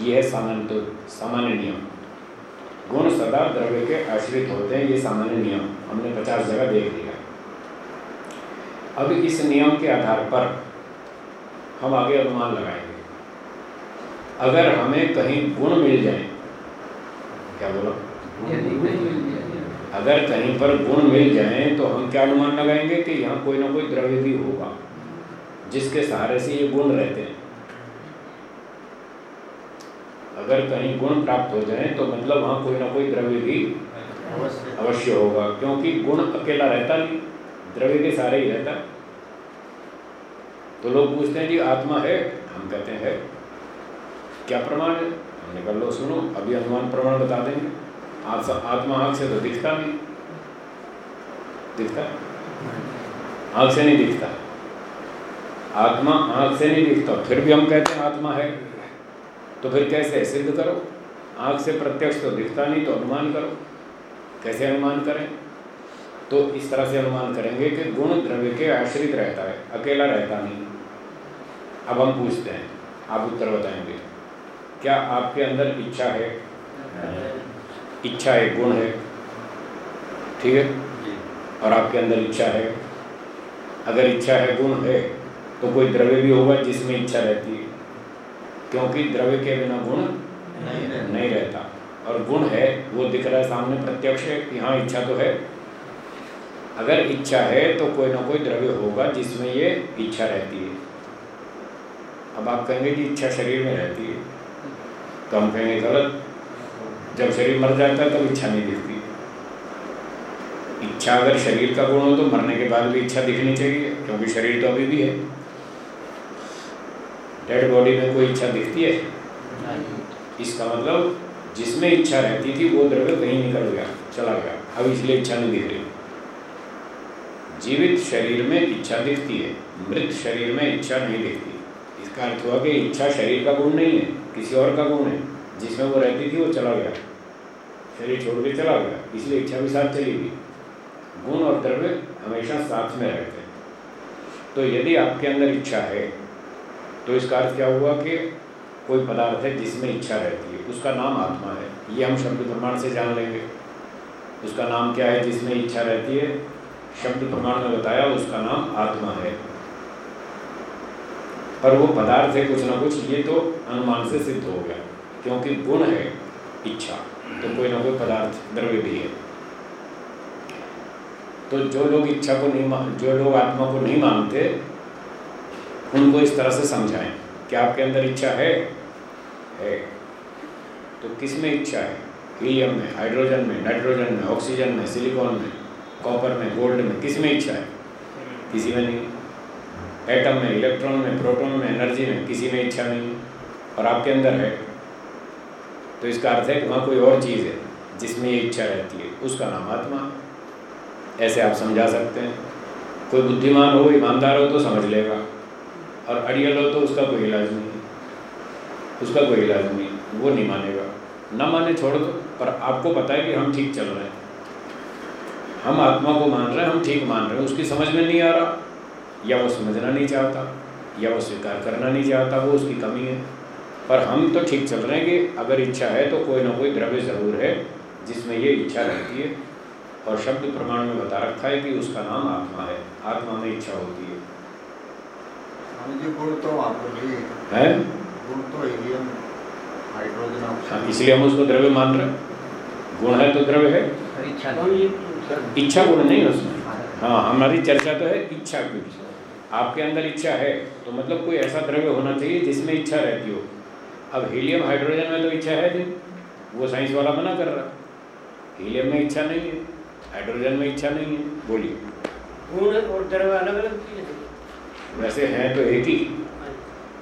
यह है सामान्य तो सामान्य नियम। गुण सदा द्रव्य के आश्रित होते हैं ये सामान्य नियम। हमने पचास जगह देख लिया। अब इस नियम के आधार पर हम आगे अनुमान लगाएँगे। अगर हमें कहीं गुण मिल जाए क्या बोला? अगर कहीं पर गुण मिल जाए तो हम क्या अनुमान लगाएँगे कि यहाँ कोई ना कोई द्रव्य भी होगा? जिसके सहारे से ये गुण रहते हैं। अगर कहीं गुण प्राप्त हो जाए तो मतलब वहाँ कोई ना कोई द्रव्य भी अवश्य। होगा क्योंकि गुण अकेला रहता नहीं द्रव्य के सहारे ही रहता। तो लोग पूछते हैं जी आत्मा है? हम कहते हैं है। क्या प्रमाण है? हमने कहा लो सुनो अभी अनुमान प्रमाण बता देंगे। आत्मा आँख से तो दिखता नहीं। दिखता? आँख से नहीं दिखता। आत्मा आँख से नहीं दिखता फिर भी हम कहते हैं आत्मा है। तो फिर कैसे? सिद्ध करो। आँख से प्रत्यक्ष तो दिखता नहीं तो अनुमान करो। कैसे अनुमान करें? तो इस तरह से अनुमान करेंगे कि गुण द्रव्य के आश्रित रहता है अकेला रहता नहीं। अब हम पूछते हैं आप उत्तर बताएँगे। क्या आपके अंदर इच्छा है? इच्छा है गुण है। ठीक है? और आपके अंदर इच्छा है? अगर इच्छा है गुण है तो कोई द्रव्य भी होगा जिसमें इच्छा रहती है। क्योंकि द्रव्य के बिना गुण नहीं रहता। नहीं रहता। और गुण है वो दिख रहा है सामने प्रत्यक्ष है कि हाँ इच्छा तो है। अगर इच्छा है तो कोई ना कोई द्रव्य होगा जिसमें ये इच्छा रहती है। अब आप कहेंगे कि इच्छा शरीर में रहती है। तो हम कहेंगे गलत। जब शरीर मर जाता है तब इच्छा नहीं दिखती। इच्छा अगर शरीर का गुण हो तो मरने के बाद भी इच्छा दिखनी चाहिए क्योंकि शरीर तो अभी भी है। डेड बॉडी में कोई इच्छा दिखती है? इसका मतलब जिसमें इच्छा रहती थी वो द्रव्य कहीं निकल गया चला गया। अब इसलिए इच्छा नहीं दिख रही। जीवित शरीर में इच्छा दिखती है मृत शरीर में इच्छा नहीं दिखती। इसका अर्थ हुआ कि इच्छा शरीर का गुण नहीं है किसी और का गुण है। जिसमें वो रहती थी वो चला गया। शरीर छोड़ के चला गया इसलिए इच्छा भी साथ चली गई। गुण और द्रव्य हमेशा साथ में रहते हैं। तो यदि आपके अंदर इच्छा है तो इसका अर्थ क्या हुआ कि कोई पदार्थ है जिसमें इच्छा रहती है, उसका नाम आत्मा है। ये हम शब्द प्रमाण से जान लेंगे। उसका नाम क्या है जिसमें इच्छा रहती है? शब्द प्रमाण में बताया उसका नाम आत्मा है। पर वो पदार्थ है कुछ ना कुछ, ये तो अनुमान से सिद्ध हो गया, क्योंकि गुण है इच्छा तो कोई ना कोई पदार्थ, द्रव्य भी है। तो जो लोग इच्छा को नहीं जो लोग आत्मा को नहीं मानते उनको इस तरह से समझाएँ कि आपके अंदर इच्छा है है। तो किसमें इच्छा है? हीलियम में, हाइड्रोजन में, नाइट्रोजन में, ऑक्सीजन में, सिलिकॉन में, कॉपर में, गोल्ड में, किसमें इच्छा है? किसी में नहीं। एटम में, इलेक्ट्रॉन में, प्रोटॉन में, एनर्जी में, किसी में इच्छा नहीं। और आपके अंदर है। तो इसका अर्थ है कि वहाँ कोई और चीज़ है जिसमें ये इच्छा रहती है। उसका नाम आत्मा। ऐसे आप समझा सकते हैं। कोई बुद्धिमान हो, ईमानदार हो तो समझ लेगा। और अड़ियल हो तो उसका कोई इलाज नहीं है। उसका कोई इलाज नहीं वो नहीं मानेगा। न माने छोड़ दो, पर आपको पता है कि हम ठीक चल रहे हैं। हम आत्मा को मान रहे हैं, हम ठीक मान रहे हैं। उसकी समझ में नहीं आ रहा। या वो समझना नहीं चाहता, या वो स्वीकार करना नहीं चाहता, वो उसकी कमी है। पर हम तो ठीक चल रहे हैं कि अगर इच्छा है तो कोई ना कोई द्रव्य ज़रूर है, जिसमें ये इच्छा रहती है। और शब्द प्रमाण में बता रखा है कि उसका नाम आत्मा है। आत्मा में इच्छा होती है स्वामी जी गुण तो वहाँ पर भी है? तो हीलियम हाइड्रोजन हाँ, इसलिए हम उसको द्रव्य मान रहे हैं। गुण है तो द्रव्य है। इच्छा हम ये इच्छा गुण नहीं है उसमें हाँ हमारी चर्चा तो है इच्छा की आपके अंदर इच्छा है तो मतलब कोई ऐसा द्रव्य होना चाहिए जिसमें इच्छा रहती हो। अब हीलियम हाइड्रोजन में तो इच्छा है नहीं। वो साइंस वाला मना कर रहा हीलियम में इच्छा नहीं है हाइड्रोजन में इच्छा नहीं है। बोलिए। गुण और द्रव्य अलग अलग चीज़ है वैसे हैं तो एक ही।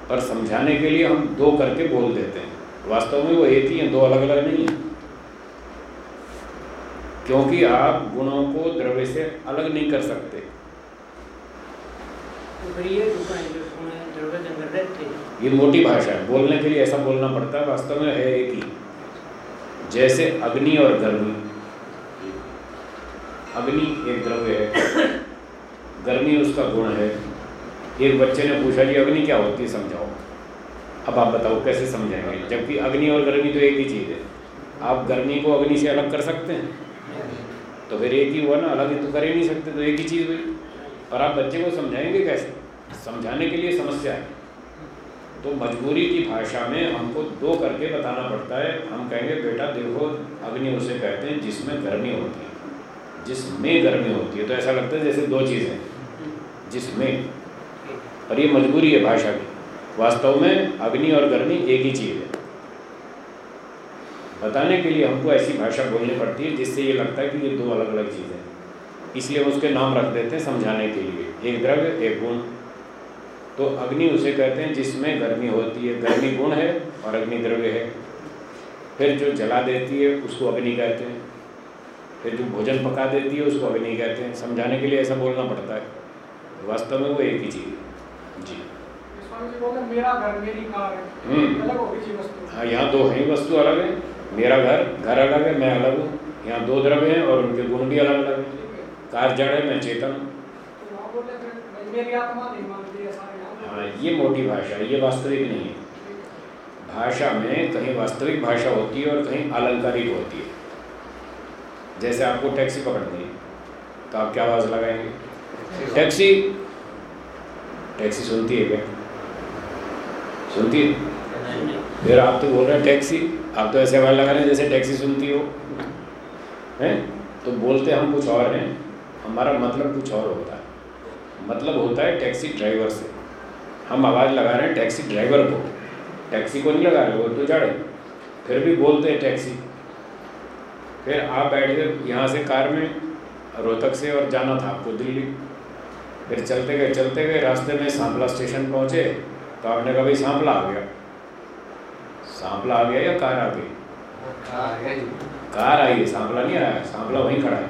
पर समझाने के लिए हम दो करके बोल देते हैं। वास्तव में वो एक ही हैं दो अलग अलग नहीं है। क्योंकि आप गुणों को द्रव्य से अलग नहीं कर सकते। तो ये मोटी भाषा है। बोलने के लिए ऐसा बोलना पड़ता है वास्तव में है एक ही। जैसे अग्नि और गर्मी। अग्नि एक द्रव्य है। गर्मी उसका गुण है। एक बच्चे ने पूछा जी, अग्नि क्या होती है? समझाओ। अब आप बताओ, कैसे समझाएँगे? जबकि अग्नि और गर्मी तो एक ही चीज़ है। आप गर्मी को अग्नि से अलग कर सकते हैं। तो फिर एक ही हुआ ना, अलग तो कर ही नहीं सकते तो एक ही चीज़ हुई। पर आप बच्चे को समझाएँगे कैसे? समझाने के लिए समस्या है। तो मजबूरी की भाषा में हमको दो करके बताना पड़ता है। हम कहेंगे, बेटा, देखो, अग्नि उसे कहते हैं जिसमें गर्मी होती है। जिसमें गर्मी होती है। तो ऐसा लगता है जैसे दो चीज़ें जिसमें पर ये मजबूरी है भाषा की। वास्तव में अग्नि और गर्मी एक ही चीज़ है। बताने के लिए हमको ऐसी भाषा बोलनी पड़ती है जिससे ये लगता है कि ये दो अलग अलग चीज़ें हैं। इसलिए उसके नाम रख देते हैं समझाने के लिए। एक द्रव्य, एक गुण। तो अग्नि उसे कहते हैं जिसमें गर्मी होती है। गर्मी गुण है और अग्नि द्रव्य है। फिर जो जला देती है, उसको अग्नि कहते हैं। फिर जो भोजन पका देती है, उसको अग्नि कहते हैं। समझाने के लिए ऐसा बोलना पड़ता है। वास्तव में वो एक ही चीज़ है। जी। स्वामी जी बोलते मेरा घर मेरी कार है। हम्म। अलग होगी वस्तु। हाँ यहाँ दो हैं वस्तु अलग है। मेरा घर घर अलग है मैं अलग हूँ। यहाँ दो द्रव्य हैं और उनके गुण भी अलग अलग हैं। कार जड़ है मैं चेतन हूँ। तो हैं, हाँ ये मोटी भाषा है ये वास्तविक नहीं है। भाषा में कहीं वास्तविक भाषा होती है और कहीं अलंकारिक होती है। जैसे आपको टैक्सी पकड़नी है तो आप क्या आवाज़ लगाएँगे? टैक्सी। टैक्सी सुनती है क्या? सुनती है? फिर आप तो बोल रहे हैं टैक्सी, आप तो ऐसे आवाज़ लगा रहे हैं जैसे टैक्सी सुनती हो। हैं? तो बोलते हम कुछ और हैं। हमारा मतलब कुछ और होता है। मतलब होता है टैक्सी ड्राइवर से। हम आवाज़ लगा रहे हैं टैक्सी ड्राइवर को। टैक्सी को नहीं लगा रहे, वो तो जड़। फिर भी बोलते हैं टैक्सी। फिर आप बैठ गए यहाँ से कार में, रोहतक से और जाना था आपको दिल्ली। फिर चलते गए चलते गए, रास्ते में सांपला स्टेशन पहुँचे तो आपने कहा भाई सांपला आ गया? सांपला आ गया या कार आ गई? कार आई सांपला नहीं आया, सांपला वहीं खड़ा है।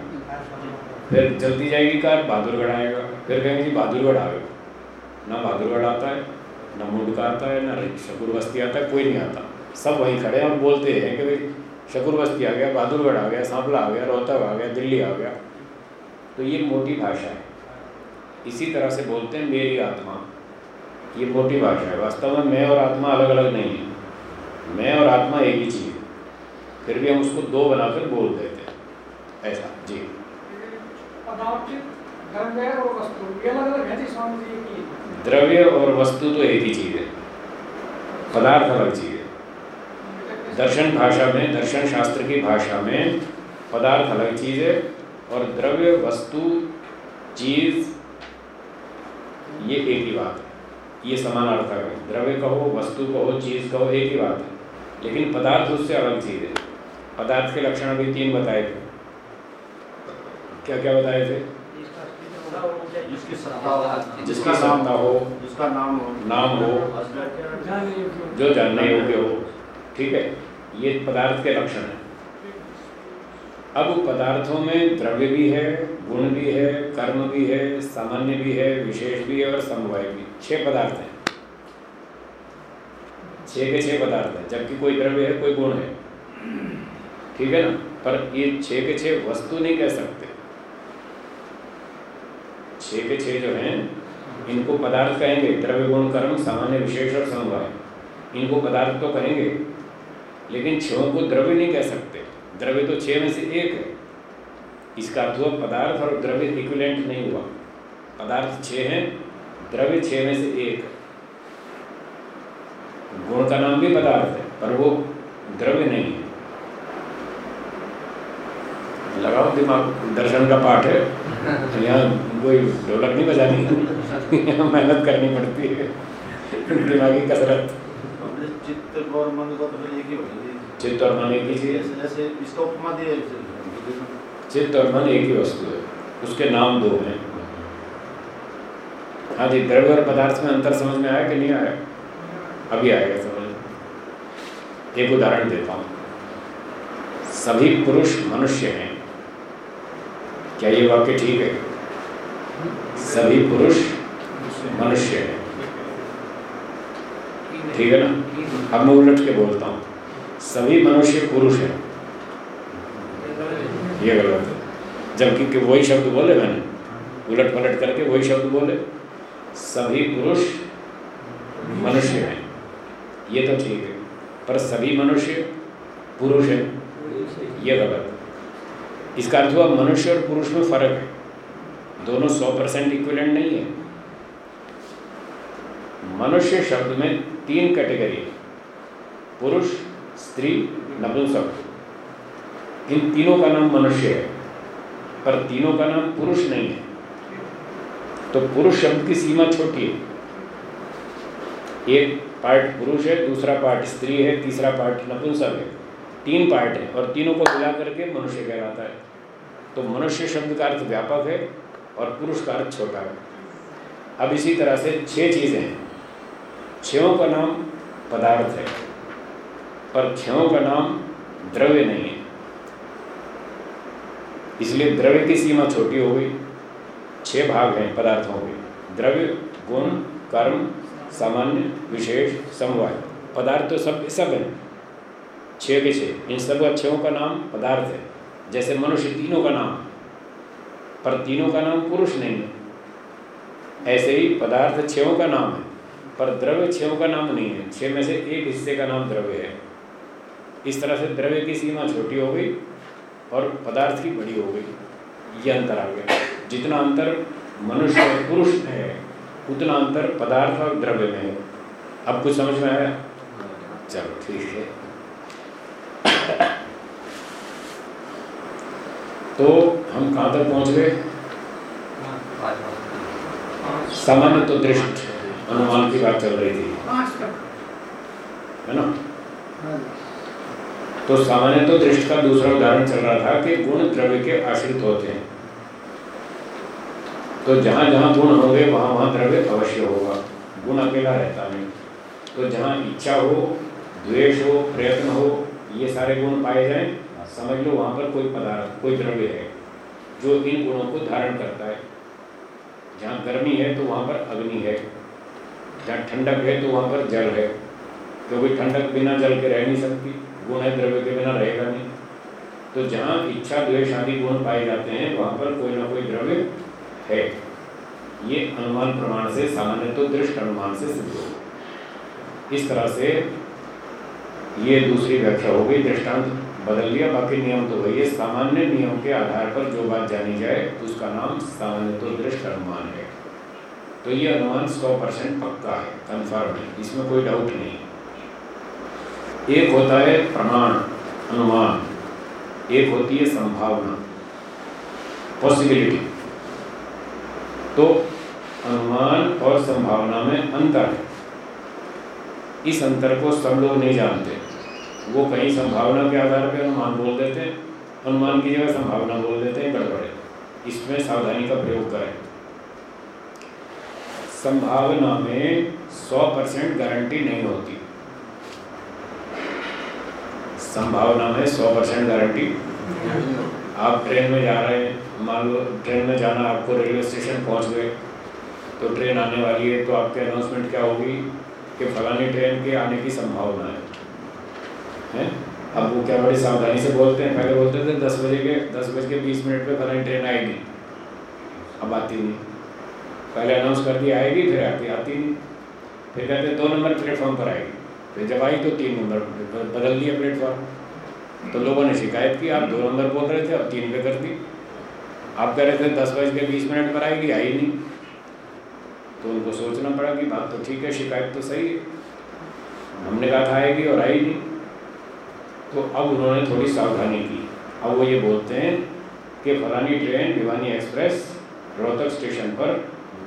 फिर चलती जाएगी कार, बहादुरगढ़ आएगा। फिर कहेंगे बहादुरगढ़ आ गए। ना बहादुरगढ़ आता है, ना मुंडका आता है, ना शकुर बस्ती आता है, कोई नहीं आता। सब वहीं खड़े हैं और बोलते हैं कि भाई शकुर बस्ती आ गया, बहादुरगढ़ आ गया, सांपला आ गया, रोहतक आ गया, दिल्ली आ गया। तो ये मोटी भाषा है। इसी तरह से बोलते हैं मेरी आत्मा। ये मोटी भाषा है। वास्तव में मैं और आत्मा अलग अलग नहीं है। मैं और आत्मा एक ही चीज़ है। फिर भी हम उसको दो बनाकर बोल देते हैं। ऐसा जी। द्रव्य और वस्तु तो एक ही चीज़ है। पदार्थ अलग चीज़ है। दर्शन भाषा में दर्शन शास्त्र की भाषा में पदार्थ अलग चीज़ है और द्रव्य वस्तु चीज़ ये एक ही बात है ये समानार्थक है। द्रव्य कहो वस्तु कहो चीज़ कहो एक ही बात है। लेकिन पदार्थ उससे अलग चीज़ है। पदार्थ के लक्षण अभी तीन बताए थे। क्या क्या बताए थे? जिसका जिसकी सत्ता हो। जिसका नाम हो। नाम हो। नाम हो। जो जानने योग्य हो। ठीक है? ये पदार्थ के लक्षण हैं। अब पदार्थों में द्रव्य भी है, गुण भी है, कर्म भी है, सामान्य भी है, विशेष भी है और समवाय भी। छह पदार्थ हैं। छह के छह पदार्थ हैं, जबकि कोई द्रव्य है, कोई गुण है। ठीक है ना? पर ये छः के छः वस्तु नहीं कह सकते। छः के छः जो हैं, इनको पदार्थ कहेंगे, द्रव्य, गुण, कर्म, सामान्य, विशेष और समवाय। इनको पदार्थ तो कहेंगे लेकिन छो को द्रव्य नहीं कह सकते। द्रव्य तो छः में से एक है। इसका अर्थ हुआ पदार्थ और द्रव्य इक्विलेंट नहीं हुआ। पदार्थ छः हैं द्रव्य छः में से एक है। गुण का नाम भी पदार्थ है पर वो द्रव्य नहीं है। लगाओ दिमाग दर्शन का पाठ है। यहाँ कोई ढोलक नहीं बजानी यहाँ मेहनत करनी पड़ती है। दिमागी कसरत। चित्त और मन को तो फिर एक ही चित्त और मन एक ही जैसे इसका उपमा दिया है चित्त और मन एक ही वस्तु है। उसके नाम दो हैं। हाँ जी द्रव्य और पदार्थ में अंतर समझ में आया कि नहीं आया? अभी आएगा समझ एक उदाहरण देता हूँ। सभी पुरुष मनुष्य हैं। क्या ये वाक्य ठीक है? सभी पुरुष मनुष्य हैं। ठीक है ना? अब मैं उलट के बोलता हूँ। सभी मनुष्य पुरुष है। ये गलत है। जबकि वही शब्द बोले मैंने उलट पलट करके वही शब्द बोले। सभी पुरुष मनुष्य हैं। ये तो ठीक है, पर सभी मनुष्य पुरुष हैं। ये गलत इसका अर्थ हुआ मनुष्य और पुरुष में फ़र्क है। दोनों सौ परसेंट इक्विलेंट नहीं है। मनुष्य शब्द में तीन कैटेगरी पुरुष स्त्री नपुंसक। इन तीनों का नाम मनुष्य है, पर तीनों का नाम पुरुष नहीं है। तो पुरुष शब्द की सीमा छोटी है। एक पार्ट पुरुष है, दूसरा पार्ट स्त्री है, तीसरा पार्ट नपुंसक है। तीन पार्ट है और तीनों को मिला करके मनुष्य कहलाता है। तो मनुष्य शब्द का अर्थ व्यापक है और पुरुष का अर्थ छोटा है। अब इसी तरह से छह चीज़ें हैं। छयों का नाम पदार्थ है। पर छयों का नाम द्रव्य नहीं है। इसलिए द्रव्य की सीमा छोटी हो गई, छह भाग हैं, पदार्थों के द्रव्य, गुण, कर्म, सामान्य, विशेष, समवाय। पदार्थ तो सब सब हैं। छः के छः इन सब अक्षयों का नाम पदार्थ है। जैसे मनुष्य तीनों का नाम, पर तीनों का नाम पुरुष नहीं है। ऐसे ही पदार्थ छयों का नाम है, पर द्रव्य छयों का नाम नहीं है। छः में से एक हिस्से का नाम द्रव्य है। इस तरह से द्रव्य की सीमा छोटी हो गई और पदार्थ की बड़ी हो गई। ये अंतर आ गया। जितना अंतर मनुष्य और पुरुष में है उतना अंतर पदार्थ और द्रव्य में है। अब कुछ समझ में आया? चलो ठीक है। तो हम कहाँ तक पहुँच गए? सामान्य तो दृष्ट अनुमान की बात चल रही थी। है ना? तो सामान्य तो दृष्ट का दूसरा उदाहरण चल रहा था कि गुण द्रव्य के आश्रित होते हैं। तो जहाँ जहाँ गुण होंगे, वहाँ वहाँ द्रव्य अवश्य होगा। गुण अकेला रहता नहीं। तो जहाँ इच्छा हो, द्वेष हो, प्रयत्न हो, ये सारे गुण पाए जाएँ, समझ लो वहाँ पर कोई पदार्थ, कोई द्रव्य है, जो इन गुणों को धारण करता है। जहाँ गर्मी है तो वहाँ पर अग्नि है। जहाँ ठंडक है तो वहाँ पर जल है, क्योंकि तो ठंडक बिना जल के रह नहीं सकती। गुण है द्रव्य के बिना रहेगा नहीं। तो जहाँ इच्छा, द्वेष आदि गुण पाए जाते हैं, वहाँ पर कोई ना कोई द्रव्य है। ये अनुमान प्रमाण से, सामान्य तो दृष्ट अनुमान से सिद्ध हो इस तरह से ये दूसरी व्याख्या हो गई, दृष्टांत बदल लिया, बाकी नियम तो वही है। सामान्य नियम के आधार पर जो बात जानी जाए, उसका नाम सामान्य तो दृष्ट अनुमान है। तो ये अनुमान सौ परसेंट पक्का है कन्फर्म है। इसमें कोई डाउट नहीं। एक होता है प्रमाण, अनुमान। एक होती है संभावना पॉसिबिलिटी तो अनुमान और संभावना में अंतर है। इस अंतर को सब लोग नहीं जानते। वो कहीं संभावना के आधार पर अनुमान बोल देते हैं अनुमान की जगह संभावना बोल देते हैं, गड़बड़े। इसमें सावधानी का प्रयोग करें। संभावना में सौ परसेंट गारंटी नहीं होती। संभावना में सौ परसेंट गारंटी। आप ट्रेन में जा रहे हैं मान लो ट्रेन में जाना आपको रेलवे स्टेशन पहुँच गए तो ट्रेन आने वाली है तो आपके अनाउंसमेंट क्या होगी कि फलानी ट्रेन के आने की संभावना है। हैं? अब वो क्या बड़ी सावधानी से बोलते हैं? पहले बोलते थे दस बजे के दस बज के बीस मिनट पर फलानी ट्रेन आएगी। अब आती नहीं। पहले अनाउंस कर दिया आएगी फिर आती आती नहीं। फिर कहते दो नंबर प्लेटफॉर्म पर आएगी। फिर जब आई तो तीन नंबर बदल दिया प्लेटफॉर्म। तो लोगों ने शिकायत की, आप दो नंबर बोल रहे थे अब तीन पे कर दी आप कह रहे थे दस बज के बीस मिनट पर आएगी, आई नहीं। तो उनको सोचना पड़ा कि बात तो ठीक है, शिकायत तो सही है। हमने कहा था आएगी और आई नहीं। तो अब उन्होंने थोड़ी सावधानी की। अब वो ये बोलते हैं कि फलानी train, Bhiwani express, Rohtak station पर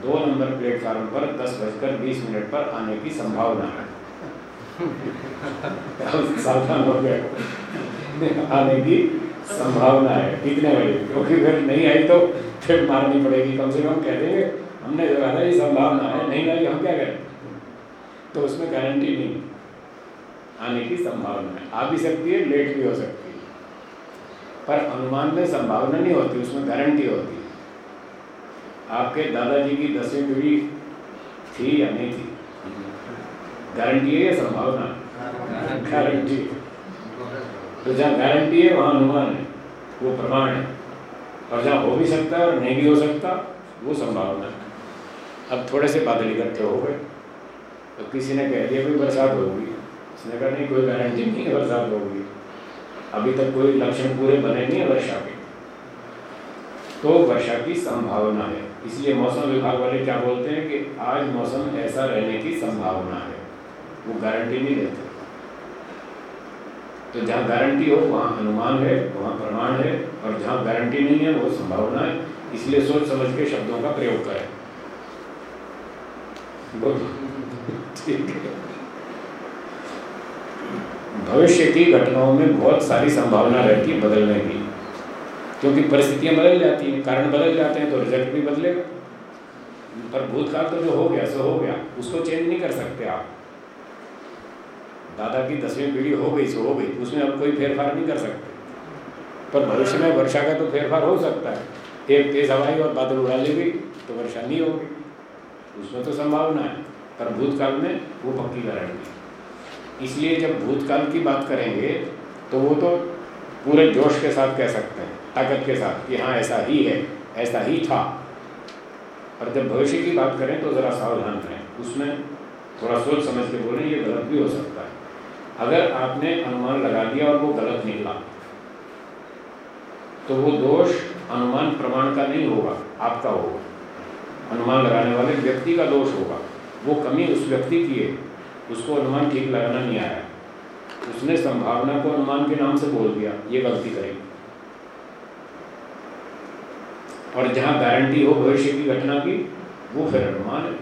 दो नंबर प्लेटफार्म पर दस बजकर बीस मिनट पर आने की संभावना है। सावधान हो गए आने की संभावना है। कितने बजे? क्योंकि फिर नहीं आई तो फिर मारनी पड़ेगी। कम से कम कह देंगे, हमने जो कहा ये संभावना है, नहीं आई हम क्या करें? तो उसमें गारंटी नहीं। आने की संभावना है। आ भी सकती है लेट भी हो सकती है। पर अनुमान में संभावना नहीं होती, उसमें गारंटी होती है। आपके दादाजी की दसवीं पीढ़ी थी या नहीं थी? गारंटी है या संभावना गारंटी तो जहाँ गारंटी है, वहाँ अनुमान है। वो प्रमाण है। और जहाँ हो भी सकता है और नहीं भी हो सकता, वो संभावना है। अब थोड़े से बादल इकट्ठे हो गए। तो किसी ने कह दिया, कोई बरसात होगी। उसने कहा, नहीं, कोई गारंटी नहीं है, बरसात होगी। अभी तक कोई लक्षण पूरे बने नहीं है वर्षा के। तो वर्षा की संभावना है। इसलिए मौसम विभाग वाले क्या बोलते हैं कि आज मौसम ऐसा रहने की संभावना है। वो गारंटी नहीं देते। तो जहाँ गारंटी हो, वहाँ अनुमान है, वहाँ प्रमाण है, और जहाँ गारंटी नहीं है, वो संभावना है। इसलिए सोच समझ के शब्दों का प्रयोग करें। भविष्य की घटनाओं में बहुत सारी संभावना रहती है बदलने की। क्योंकि परिस्थितियाँ बदल जाती हैं, कारण बदल जाते हैं तो रिज़ल्ट भी बदलेगा। पर भूतकाल तो जो हो गया, सो हो गया। उसको चेंज नहीं कर सकते आप। दादा की दसवीं पीढ़ी हो गई, सो हो गई, उसमें अब कोई फेरफार नहीं कर सकते। पर भविष्य में वर्षा का तो फेरफार हो सकता है। एक तेज हवाई और बादल उड़ा ले गई तो वर्षा नहीं होगी। उसमें तो संभावना है, पर भूतकाल में वो पक्की गारंटी इसलिए जब भूतकाल की बात करेंगे तो वो तो पूरे जोश के साथ कह सकते हैं, ताकत के साथ कि हाँ ऐसा ही है, ऐसा ही था। और जब भविष्य की बात करें तो ज़रा सावधान रहें। उसमें थोड़ा सोच समझ के बोलें, ये गलत भी हो सकता है। अगर आपने अनुमान लगा दिया और वो गलत निकला तो वो दोष अनुमान प्रमाण का नहीं होगा, आपका होगा। अनुमान लगाने वाले व्यक्ति का दोष होगा। वो कमी उस व्यक्ति की है, उसको अनुमान ठीक लगाना नहीं आया। उसने संभावना को अनुमान के नाम से बोल दिया, ये गलती करेगी। और जहाँ गारंटी हो भविष्य की घटना की, वो फिर अनुमान है।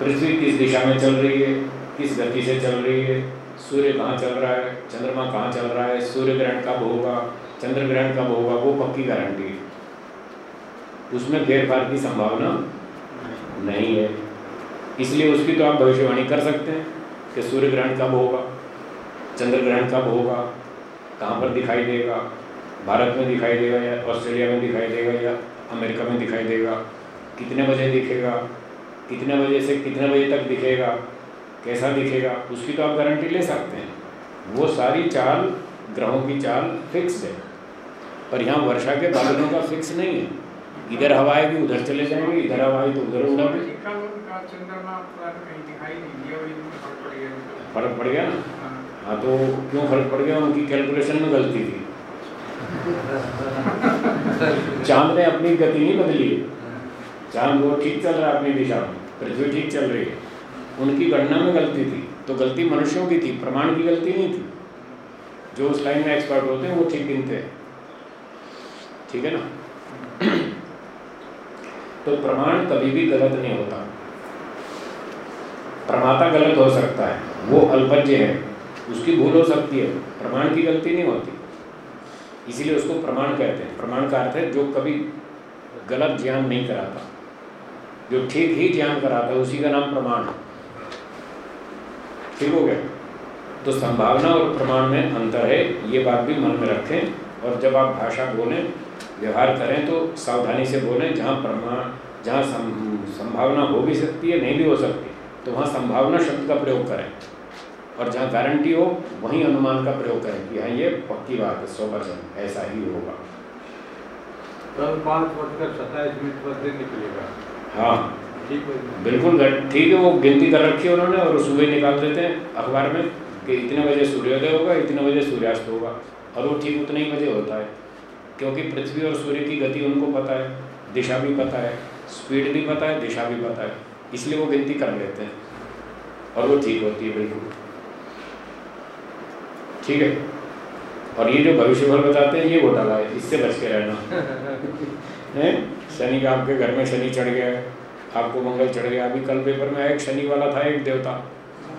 पृथ्वी किस दिशा में चल रही है किस गति से चल रही है? सूर्य कहाँ चल रहा है? चंद्रमा कहाँ चल रहा है? सूर्य ग्रहण कब होगा? चंद्र ग्रहण कब होगा? वो पक्की गारंटी है। उसमें फेरफार की संभावना नहीं है। इसलिए उसकी तो आप भविष्यवाणी कर सकते हैं कि सूर्य ग्रहण कब होगा? चंद्र ग्रहण कब होगा? कहाँ पर दिखाई देगा? भारत में दिखाई देगा या ऑस्ट्रेलिया में दिखाई देगा या अमेरिका में दिखाई देगा? कितने बजे दिखेगा? कितने बजे से कितने बजे तक दिखेगा? कैसा दिखेगा उसकी तो आप गारंटी ले सकते हैं। वो सारी चाल ग्रहों की चाल फिक्स है। पर यहाँ वर्षा के बादलों का फिक्स नहीं है। इधर हवा आएगी उधर चले जाएँगे इधर हवा तो उधर उड़ा फ़र्क पड़ गया। फ़र्क पड़ गया ना? हाँ। हाँ तो क्यों फ़र्क पड़ गया? उनकी कैलकुलेशन में गलती थी। चाँद ने अपनी गति नहीं बदली। चाँद वो ठीक चल रहा है अपनी दिशा में। पृथ्वी ठीक चल रही है। उनकी गणना में गलती थी तो गलती मनुष्यों की थी, प्रमाण की गलती नहीं थी। जो उस लाइन में एक्सपर्ट होते हैं, वो ठीक गिनते हैं ठीक है ना? तो प्रमाण कभी भी गलत नहीं होता। प्रमाता गलत हो सकता है, वो अल्पज्य है, उसकी भूल हो सकती है, प्रमाण की गलती नहीं होती। इसीलिए उसको प्रमाण कहते हैं। प्रमाण का अर्थ है, जो कभी गलत ज्ञान नहीं कराता, जो ठीक ही ज्ञान कराता है, उसी का नाम प्रमाण। है ठीक हो गया। तो संभावना और प्रमाण में अंतर है ये बात भी मन में रखें और जब आप भाषा बोलें व्यवहार करें तो सावधानी से बोलें जहाँ प्रमाण जहाँ संभावना हो भी सकती है नहीं भी हो सकती तो वहाँ संभावना शब्द का प्रयोग करें। और जहाँ गारंटी हो वहीं अनुमान का प्रयोग करें कि हाँ ये पक्की बात है सौ परसेंट ऐसा ही होगा। कल पाँच बजकर सत्ताईस मिनट पर दिन निकलेगा हाँ है। बिल्कुल ठीक है वो गिनती कर रखी है उन्होंने और सुबह निकाल देते हैं अखबार में कि इतने बजे सूर्योदय होगा इतने बजे सूर्यास्त होगा। और वो ठीक उतने ही बजे होता है क्योंकि पृथ्वी और सूर्य की गति उनको पता है दिशा भी पता है स्पीड भी पता है दिशा भी पता है इसलिए वो गिनती कर लेते हैं। और वो ठीक होती है बिल्कुल। ठीक है? और ये जो भविष्य फल बताते हैं ये घोटाला है इससे बच के रहना। हैं? शनि का आपके घर में शनि चढ़ गया है। आपको मंगल चढ़ गया अभी कल पेपर में एक शनि वाला था एक देवता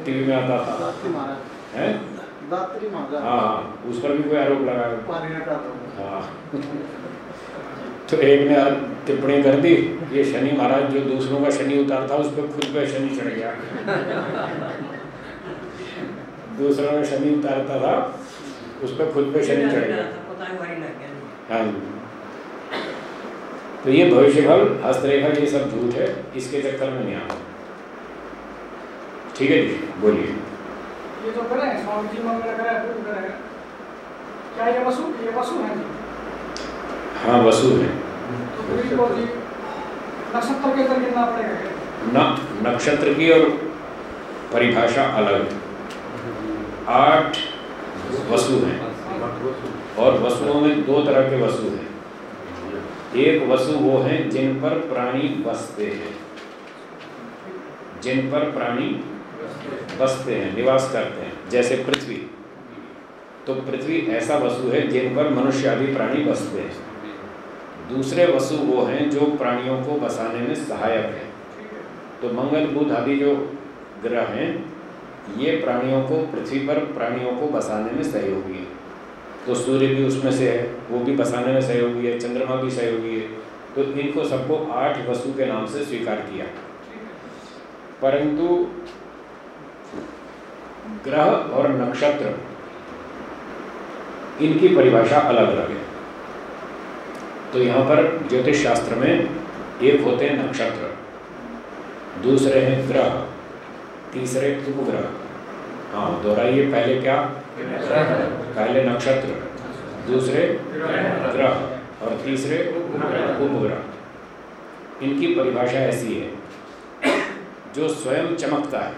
टीवी में आता था दात्री हैं हाँ हाँ उस पर भी कोई आरोप लगाया हाँ तो एक ने टिप्पणी कर दी ये शनि महाराज जो दूसरों का शनि उतार था उस पर खुद पे शनि चढ़ गया दूसरों का शनि उतारता था उस पर खुद पे शनि चढ़ गया हाँ जी तो ये भविष्य फल हस्तरेखा ये सब झूठ है इसके चक्कर में नहीं आना ठीक है जी बोलिए। ये जो करें स्वामी जी मंगल करें करें। क्या ये वसु ये वसु है जी? हाँ वसु है। तो पूरी को जी नक्षत्र के अंदर गिनना पड़ेगा क्या? न नक्षत्र की और परिभाषा अलग आठ वसु हैं। और वसुओं में दो तरह के वसु हैं। एक वसु वो हैं जिन पर प्राणी बसते हैं। जिन पर प्राणी बसते हैं, निवास करते हैं। जैसे पृथ्वी। तो पृथ्वी ऐसा वसु है जिन पर मनुष्य आदि प्राणी बसते हैं। दूसरे वसु वो हैं जो प्राणियों को बसाने में सहायक हैं। तो मंगल, बुध आदि जो ग्रह हैं, ये प्राणियों को, पृथ्वी पर प्राणियों को बसाने में सहयोगी है। तो सूर्य भी उसमें से है, वो भी बसाने में सहयोगी है, चंद्रमा भी सहयोगी है। तो इनको सबको आठ वसु के नाम से स्वीकार किया। परंतु ग्रह और नक्षत्र, इनकी परिभाषा अलग अलग है। तो यहाँ पर ज्योतिष शास्त्र में एक होते हैं नक्षत्र, दूसरे हैं ग्रह, तीसरे उपग्रह हाँ दोहराइए पहले क्या पहले नक्षत्र, दूसरे ग्रह और तीसरे उपग्रह इनकी परिभाषा ऐसी है, जो स्वयं चमकता है,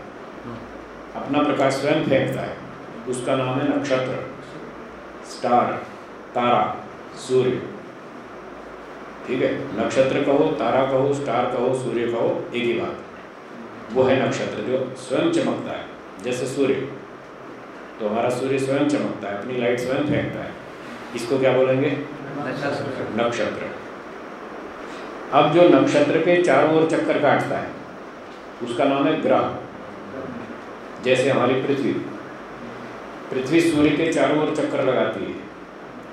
अपना प्रकाश स्वयं फेंकता है, उसका नाम है नक्षत्र, स्टार, तारा, सूर्य। ठीक है, नक्षत्र कहो, तारा कहो, स्टार कहो, सूर्य कहो, एक ही बात। वो है नक्षत्र, जो स्वयं चमकता है, जैसे सूर्य। तो हमारा सूर्य स्वयं चमकता है अपनी लाइट स्वयं फेंकता है। इसको क्या बोलेंगे? नक्षत्र। अब जो नक्षत्र के चारों ओर चक्कर काटता है उसका नाम है ग्रह। जैसे हमारी पृथ्वी। पृथ्वी सूर्य के चारों ओर चक्कर लगाती है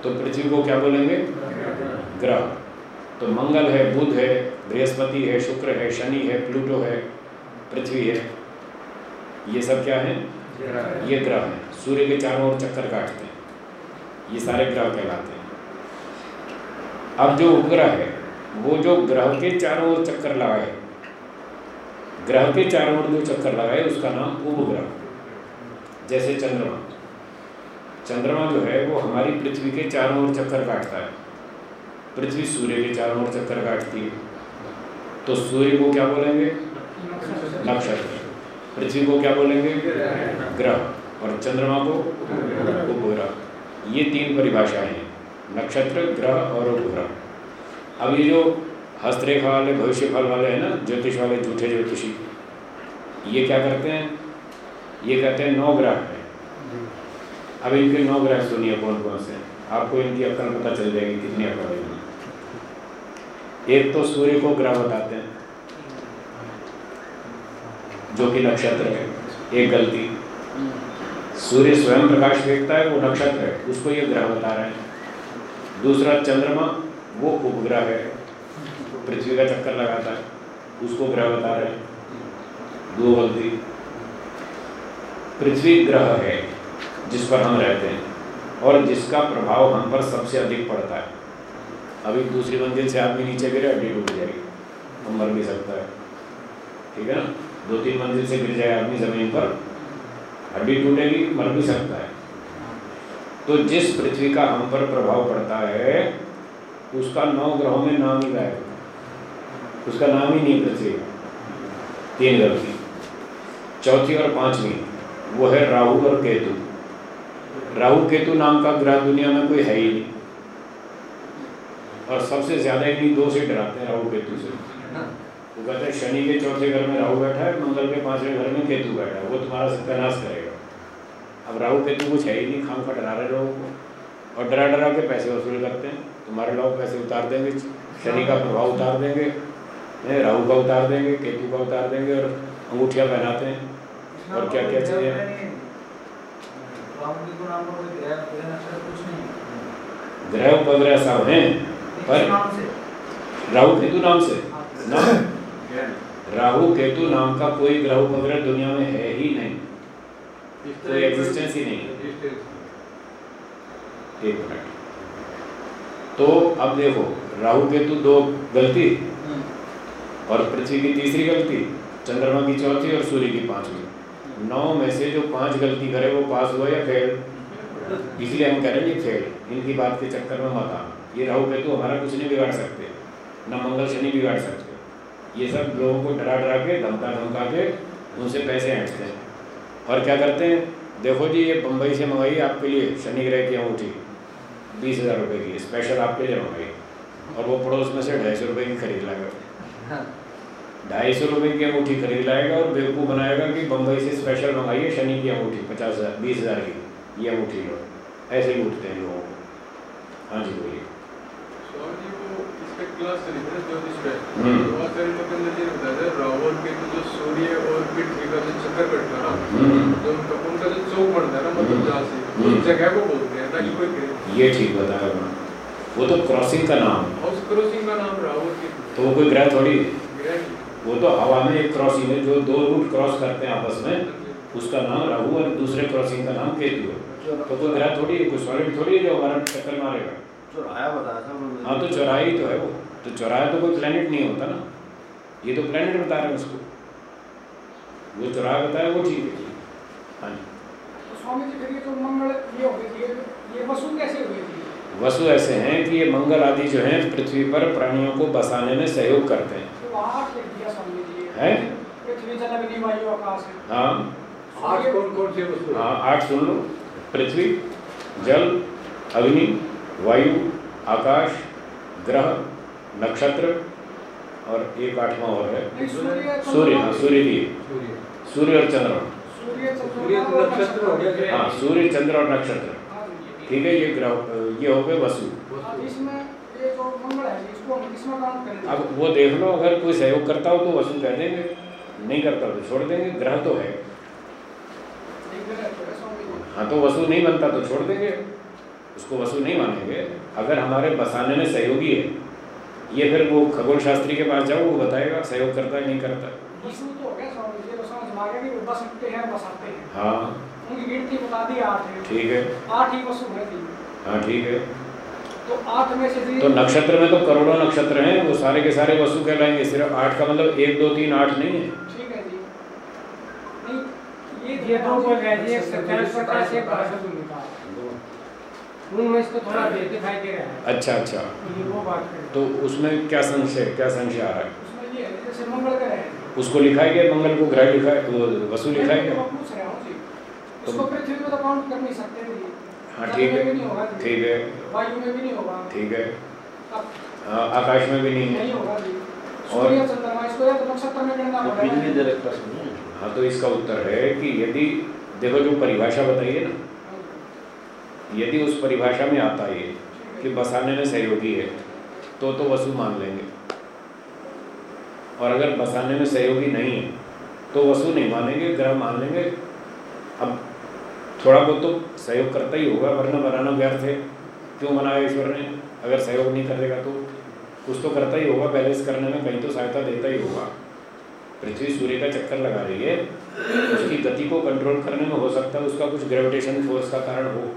तो पृथ्वी को क्या बोलेंगे? ग्रह। तो मंगल है बुध है बृहस्पति है शुक्र है शनि है प्लूटो है पृथ्वी है। ये सब क्या है? ये ग्रह हैं सूर्य के चारों ओर चक्कर काटते हैं। ये सारे ग्रह कहलाते हैं। अब जो उपग्रह है वो जो ग्रह के चारों ओर चक्कर लगाए ग्रह के चारों ओर जो चक्कर लगाए उसका नाम उपग्रह। जैसे चंद्रमा। चंद्रमा जो है वो हमारी पृथ्वी के चारों ओर चक्कर काटता है। पृथ्वी सूर्य के चारों ओर चक्कर काटती है। तो सूर्य को क्या बोलेंगे? नक्षत्र। पृथ्वी को क्या बोलेंगे? ग्रह और चंद्रमा को उपग्रह ये तीन परिभाषाएँ हैं, नक्षत्र, ग्रह और उपग्रह अब ये जो हस्तरेखा वाले भविष्य फल वाले हैं ना, ज्योतिष वाले झूठे ज्योतिषी, ये क्या करते हैं? ये कहते हैं नौ ग्रह हैं। अब इनके नौ ग्रह सुनिए कौन कौन से आपको इनकी अक्ल पता चल जाएगी कितनी अक्ल है एक तो सूर्य को ग्रह बताते हैं, जो कि नक्षत्र है, एक गलती। सूर्य स्वयं प्रकाश फेंकता है, वो नक्षत्र है, उसको ये ग्रह बता रहे हैं। दूसरा चंद्रमा, वो उपग्रह है, पृथ्वी का चक्कर लगाता है उसको ग्रह बता रहे हैं। दो गलती पृथ्वी ग्रह है, जिस पर हम रहते हैं, और जिसका प्रभाव हम पर सबसे अधिक पड़ता है। अभी दूसरी मंजिल से आदमी नीचे गिरे हड्डी टूट जाएगी हम मर भी सकता है। ठीक है ना? दो तीन मंजिल से गिर जाए आदमी ज़मीन पर हड्डी टूटेगी मर भी सकता है। तो जिस पृथ्वी का हम पर प्रभाव पड़ता है, उसका नौ ग्रहों में नाम ही गायब उसका नाम ही नहीं पृथ्वी। तीन ग्रह गलती चौथी और पांचवी, वो है राहु और केतु। राहु केतु नाम का ग्रह दुनिया में कोई है ही नहीं। और सबसे ज़्यादा इन्हीं दो से डराते हैं राहु केतु से। वो कहते हैं, शनि के चौथे घर में राहु बैठा है, मंगल के पाँचवें घर में केतु बैठा है। वो तुम्हारा सत्यानाश करेगा। अब राहु केतु कुछ है ही नहीं खाम खा डरा रहे लोगों को। और डरा डरा के पैसे वसूल करते हैं। तुम्हारे लोग पैसे उतार देंगे शनि का प्रभाव उतार देंगे हैं, राहु का उतार देंगे केतु का उतार देंगे और अंगूठिया पहनाते हैं। और क्या क्या चीज़ें ग्रह उपग्रह सब हैं। पर राहु केतु नाम से? नाम राहु केतु नाम का कोई ग्रह उपग्रह दुनिया में है ही नहीं। कोई एग्जिस्टेंस ही नहीं। है एक मिनट तो अब देखो राहु केतु दो गलती और पृथ्वी की तीसरी गलती चंद्रमा की चौथी और सूर्य की पांचवी। नौ में से जो पाँच गलती करे वो पास हुआ या फेल? इसलिए हम कह रहे हैं ये फेल। इनकी बात के चक्कर में मत आना। ये राहु केतु हमारा कुछ नहीं बिगाड़ सकते न मंगल शनि बिगाड़ सकते। ये सब लोगों को डरा डरा के धमका धमका के उनसे पैसे हटते हैं। और क्या करते हैं? देखो जी, ये बम्बई से मंगाई, आपके लिए शनि ग्रह की अंगूठी। बीस हज़ार रुपये की स्पेशल आपके लिए मंगाई। और वो पड़ोस में से ढाई सौ रुपये की खरीद लाएगा। ढाई सौ रुपये की अंगूठी खरीद लाएगा और बेवकूफ़ बनाएगा कि बम्बई से स्पेशल मंगाइए शनि की अंगूठी, पचास हज़ार, बीस हज़ार की, ये अंगूठी लो। ऐसे लूटते हैं लोगों को। हाँ जी, बोलिए। ये ठीक बताया वो तो क्रॉसिंग का नाम है। क्रॉसिंग का नाम राहु तो वो कोई ग्रह थोड़ी है। वो तो हवा में एक क्रॉसिंग है जो दो रूट क्रॉस करते हैं आपस में उसका नाम राहु और दूसरे क्रॉसिंग का नाम केतु है। तो कोई ग्रह थोड़ी है कोई सॉलिड थोड़ी है जो हमारा टक्कर मारेगा? चौराया बताया था हाँ तो चौराहा ही तो है वो। तो चौराहा तो कोई प्लेनेट नहीं होता ना। ये तो प्लेनेट बता रहे हैं उसको। वो चौराहा बताया वो ठीक है हाँ। जी। तो स्वामी जी फिर ये जो मंगल ये हो गई ये- ये वसु कैसे हुई थी? वसु ऐसे हैं कि ये मंगल आदि जो हैं पृथ्वी पर प्राणियों को बसाने में सहयोग करते हैं। तो आठ लिख दिया स्वामी जी है? है। हाँ। आठ कौन कौन से हाँ आठ सुन लो। पृथ्वी जल अग्नि वायु आकाश ग्रह नक्षत्र और एक आठवां और है। सूर्य सूर्य हाँ सूर्य भी है। सूर्य। और चंद्र। सूर्य सूर्य तो नक्षत्र। हाँ सूर्य चंद्र और नक्षत्र। हाँ ठीक है ये ग्रह ये हो गए वसु। अब है वो देख लो अगर कोई सहयोग करता हो तो वसु कह देंगे। नहीं करता तो छोड़ देंगे ग्रह तो है। तो है। हाँ तो वसु नहीं बनता तो छोड़ देंगे। उसको वसु नहीं मानेंगे। अगर हमारे बसाने में सहयोगी है ये फिर वो खगोल शास्त्री के पास जाओ वो बताएगा सहयोग करता है नहीं करता तो हो तो हैं बसाते हैं। हाँ। उनकी गिनती बता दी आठ है। ठीक है। आठ ही है हाँ ठीक है। तो आठ में से तो नक्षत्र में तो करोड़ों नक्षत्र हैं वो सारे के सारे वसु कहलाएँगे सिर्फ़ आठ का मतलब एक दो तीन आठ नहीं है। ठीक है जी। नहीं ये ये दो बोल रहे हैं एक सत्ताईस पचास एक बासठ उनका उनमें इसको थोड़ा दिखाई दे रहा है। अच्छा अच्छा। वो बात तो उसमें क्या संशय क्या संशय आ रहा है? उसमें ये जैसे मंगल ग्रह उसको लिखा है मंगल को ग्रह लिखा है वसु लिखा है क्या? हूँ उसको पृथ्वी तो काउंट कर नहीं सकते हाँ ठीक है। ठीक है। वायु में भी नहीं होगा। ठीक है। हाँ, आकाश में भी नहीं है। और- सूर्य चंद्रमा इसको या तो नक्षत्र में गणना तो पड़ेगा बिजली हाँ। तो इसका उत्तर है कि यदि देखो जो परिभाषा बताइए ना यदि उस परिभाषा में आता है कि बसाने में सहयोगी है तो तो वसु मान लेंगे। और अगर बसाने में सहयोगी नहीं है तो वसु नहीं मानेंगे, ग्रह मान लेंगे। अब थोड़ा बहुत तो सहयोग करता ही होगा, वरना बनाना व्यर्थ है। क्यों बनाया ईश्वर ने? अगर सहयोग नहीं करेगा तो। कुछ तो करता ही होगा बैलेंस करने में कहीं तो सहायता देता ही होगा। पृथ्वी सूर्य का चक्कर लगा रही है, उसकी गति को कंट्रोल करने में हो सकता है, उसका कुछ ग्रेविटेशन फोर्स का कारण हो।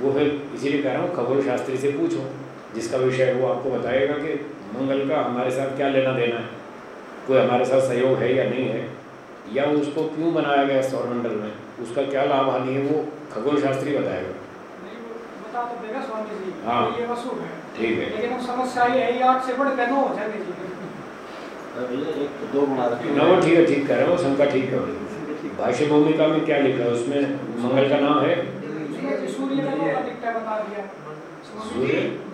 वो फिर इसीलिए कह रहा हूँ खगोल शास्त्री से पूछो जिसका विषय है वो आपको बताएगा कि मंगल का हमारे साथ क्या लेना देना है? कोई हमारे साथ सहयोग है या नहीं है? या उसको क्यों बनाया गया सौरमंडल में? उसका क्या लाभ हानि है वो खगोल शास्त्री बताएगा। नहीं, वो बता तो देगा स्वामी जी हाँ। ये वसूल है। ठीक है। लेकिन समस्या ये है आठ से बढ़ हो जाएँगे जी। भैया एक तो दो ना वो ठीक है ठीक कह रहे हो शंका ठीक है। भाष्य भूमिका में क्या लिखा है? उसमें मंगल का नाम है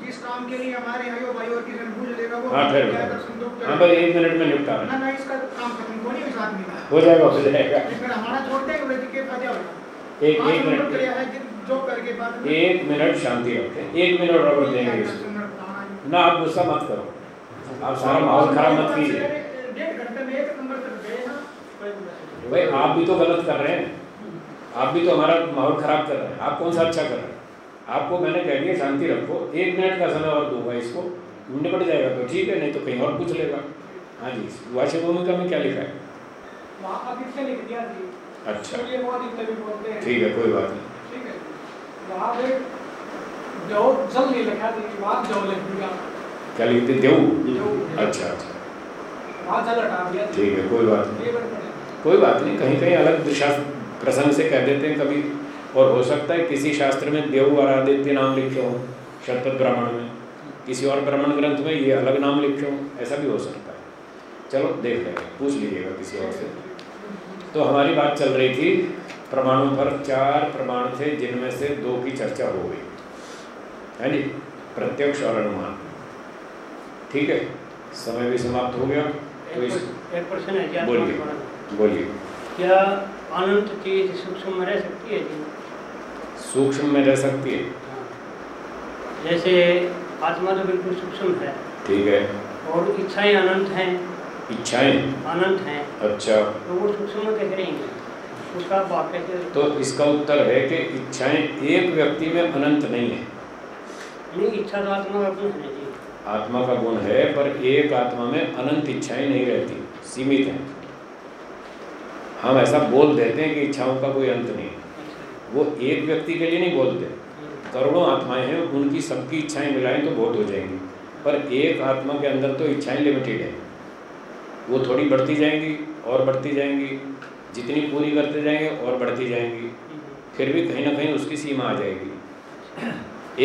जिस काम के लिए हमारे भाई और ने पूछ लेगा वो हाँ, संतुष्ट हाँ भाई एक मिनट में निपटा ना ना इसका काम खत्म को नहीं साथ में हो जाएगा हो जाएगा। फिर हमारा छोड़ते हैं के फ़ायदा होगा एक एक मिनट। है जो करके बाद एक मिनट शांति रखें एक मिनट और देंगे ना आप गुस्सा मत करो। आप सारा माहौल खराब मत कीजिए। भाई आप भी तो गलत कर रहे हैं। आप भी तो हमारा माहौल खराब कर रहे हैं। आप कौन सा अच्छा कर रहे हैं? आपको मैंने कह दिया शांति रखो। एक मिनट का समय और दूँगा इसको। निपट जाएगा तो ठीक है नहीं तो कहीं और पूछ लेगा। हाँ जी वाष्य भूमिका में क्या लिखा है? दिया अच्छा। ठीक है कोई बात नहीं। ठीक है। वहाँ पे जो जल नहीं लिखा जी वहाँ जो लिख दिया। क्या लिखते जो अच्छा अच्छा। वहाँ जल हटा दिया ठीक है कोई बात नहीं। कोई बात नहीं कहीं कहीं अलग दिशा प्रसंग से कह देते हैं कभी। और हो सकता है किसी शास्त्र में देव और आदित्य नाम लिखे हों शतपथ ब्राह्मण में। किसी और ब्राह्मण ग्रंथ में ये अलग नाम लिखे हों ऐसा भी हो सकता है। चलो देख लेंगे पूछ लीजिएगा किसी और से। तो हमारी बात चल रही थी प्रमाणों पर चार प्रमाण थे जिनमें से दो की चर्चा हो गई। है जी प्रत्यक्ष और अनुमान। ठीक है? समय भी समाप्त हो गया तो इस है बोलिए बोलिए। क्या अनंत चीज़ सूक्ष्म में रह सकती है जी सूक्ष्म में रह सकती है। जैसे आत्मा तो बिल्कुल सूक्ष्म है। ठीक है। और इच्छाएँ अनंत हैं। इच्छाएँ? अनंत हैं। अच्छा। तो वो सूक्ष्म में कैसे रहेंगे उसका भाव कैसे तो इसका उत्तर है कि इच्छाएँ एक व्यक्ति में अनंत नहीं है। नहीं इच्छा तो आत्मा का गुण है जी। आत्मा का गुण है पर एक आत्मा में अनंत इच्छाएँ नहीं रहती। सीमित हैं। हम ऐसा बोल देते हैं कि इच्छाओं का कोई अंत नहीं है। वो एक व्यक्ति के लिए नहीं बोलते। करोड़ों आत्माएँ हैं, उनकी सबकी इच्छाएँ मिलाएँ तो बहुत हो जाएँगी। पर एक आत्मा के अंदर तो इच्छाएँ लिमिटेड हैं। वो थोड़ी बढ़ती जाएँगी, और बढ़ती जाएँगी। जितनी पूरी करते जाएँगे, और बढ़ती जाएँगी। फिर भी कहीं ना कहीं उसकी सीमा आ जाएगी।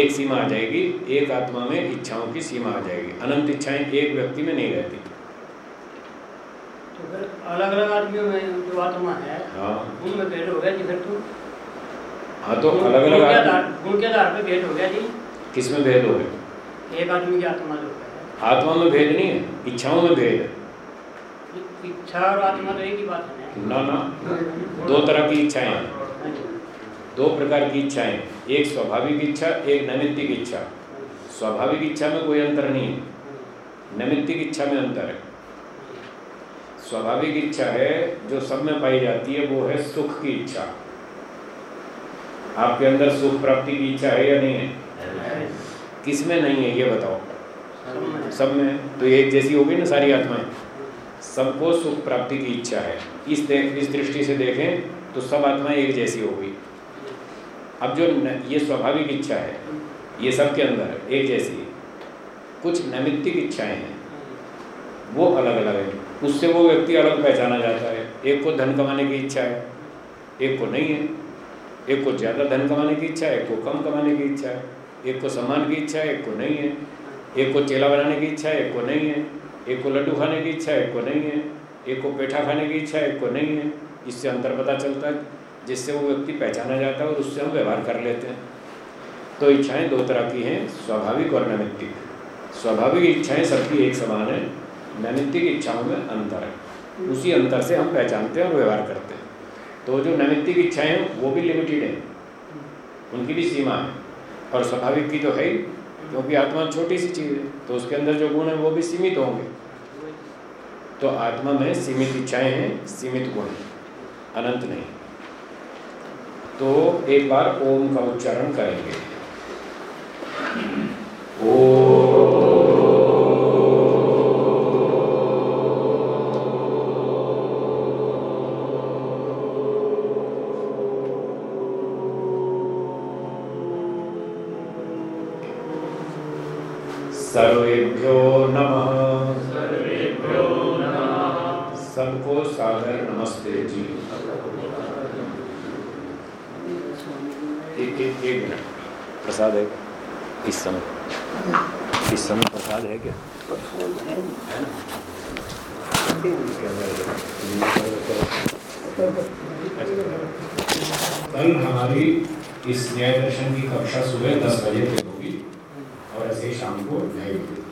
एक सीमा आ जाएगी, एक आत्मा में इच्छाओं की सीमा आ जाएगी। अनंत इच्छाएँ एक व्यक्ति में नहीं रहती। अलग अलग आदमियों में जो आत्मा है हाँ। उनमें भेद हो गया जी फिर तो हाँ तो अलग अलग गुण के आधार पे भेद हो गया जी। किसमें भेद हो गए एक आदमी की आत्मा जो है। आत्मा में भेद नहीं है इच्छाओं में भेद है। इच्छा और आत्मा तो एक ही बात है। ना ना। दो तरह की इच्छाएँ हैं। हाँ दो प्रकार की इच्छाएँ एक स्वाभाविक इच्छा एक नैमित्तिक इच्छा। स्वाभाविक इच्छा में कोई अंतर नहीं है। नैमित्तिक इच्छा में अंतर है। स्वाभाविक इच्छा है जो सब में पाई जाती है वो है सुख की इच्छा। आपके अंदर सुख प्राप्ति की इच्छा है या नहीं है? किसमें नहीं है ये बताओ। सब में। तो एक जैसी होगी ना सारी आत्माएँ। सबको सुख प्राप्ति की इच्छा है। इस दे, इस दृष्टि से देखें तो सब आत्माएँ एक जैसी होगी। अब जो न, ये स्वाभाविक इच्छा है ये सबके अंदर एक जैसी है। कुछ नैमित्तिक इच्छाएँ हैं। वो अलग अलग है। उससे वो व्यक्ति अलग पहचाना जाता है एक को धन कमाने की इच्छा है एक को नहीं है एक को ज़्यादा धन कमाने की इच्छा है एक को कम कमाने की इच्छा है एक को सम्मान की इच्छा है एक को नहीं है एक को चेला बनाने की इच्छा है एक को नहीं है एक को लड्डू खाने की इच्छा है एक को नहीं है एक को पेठा खाने की इच्छा है एक को नहीं है इससे अंतर पता चलता है जिससे वो व्यक्ति पहचाना जाता है और उससे हम व्यवहार कर लेते हैं तो इच्छाएँ दो तरह की हैं स्वाभाविक और नैमित्तिक स्वाभाविक इच्छाएँ सबकी एक समान है नैमित्तिक इच्छाओं में अंतर है। उसी अंतर से हम पहचानते हैं और व्यवहार करते हैं। तो जो नैमित्तिक इच्छाएँ हैं, वो भी लिमिटेड हैं। उनकी भी सीमा है। और स्वाभाविक की तो है ही, क्योंकि आत्मा छोटी सी चीज़ है तो उसके अंदर जो गुण है, वो भी सीमित होंगे। तो आत्मा में सीमित इच्छाएँ हैं, सीमित गुण हैं, अनंत नहीं। तो एक बार ओम का उच्चारण करेंगे। सर्वेभ्यो नमः। सबको सादर नमस्ते जी। एक एक एक प्रसाद है इस समय। इस समय प्रसाद है क्या? कल हमारी इस न्याय दर्शन की कक्षा सुबह दस बजे से होगी और ऐसे शाम को ढाई बजे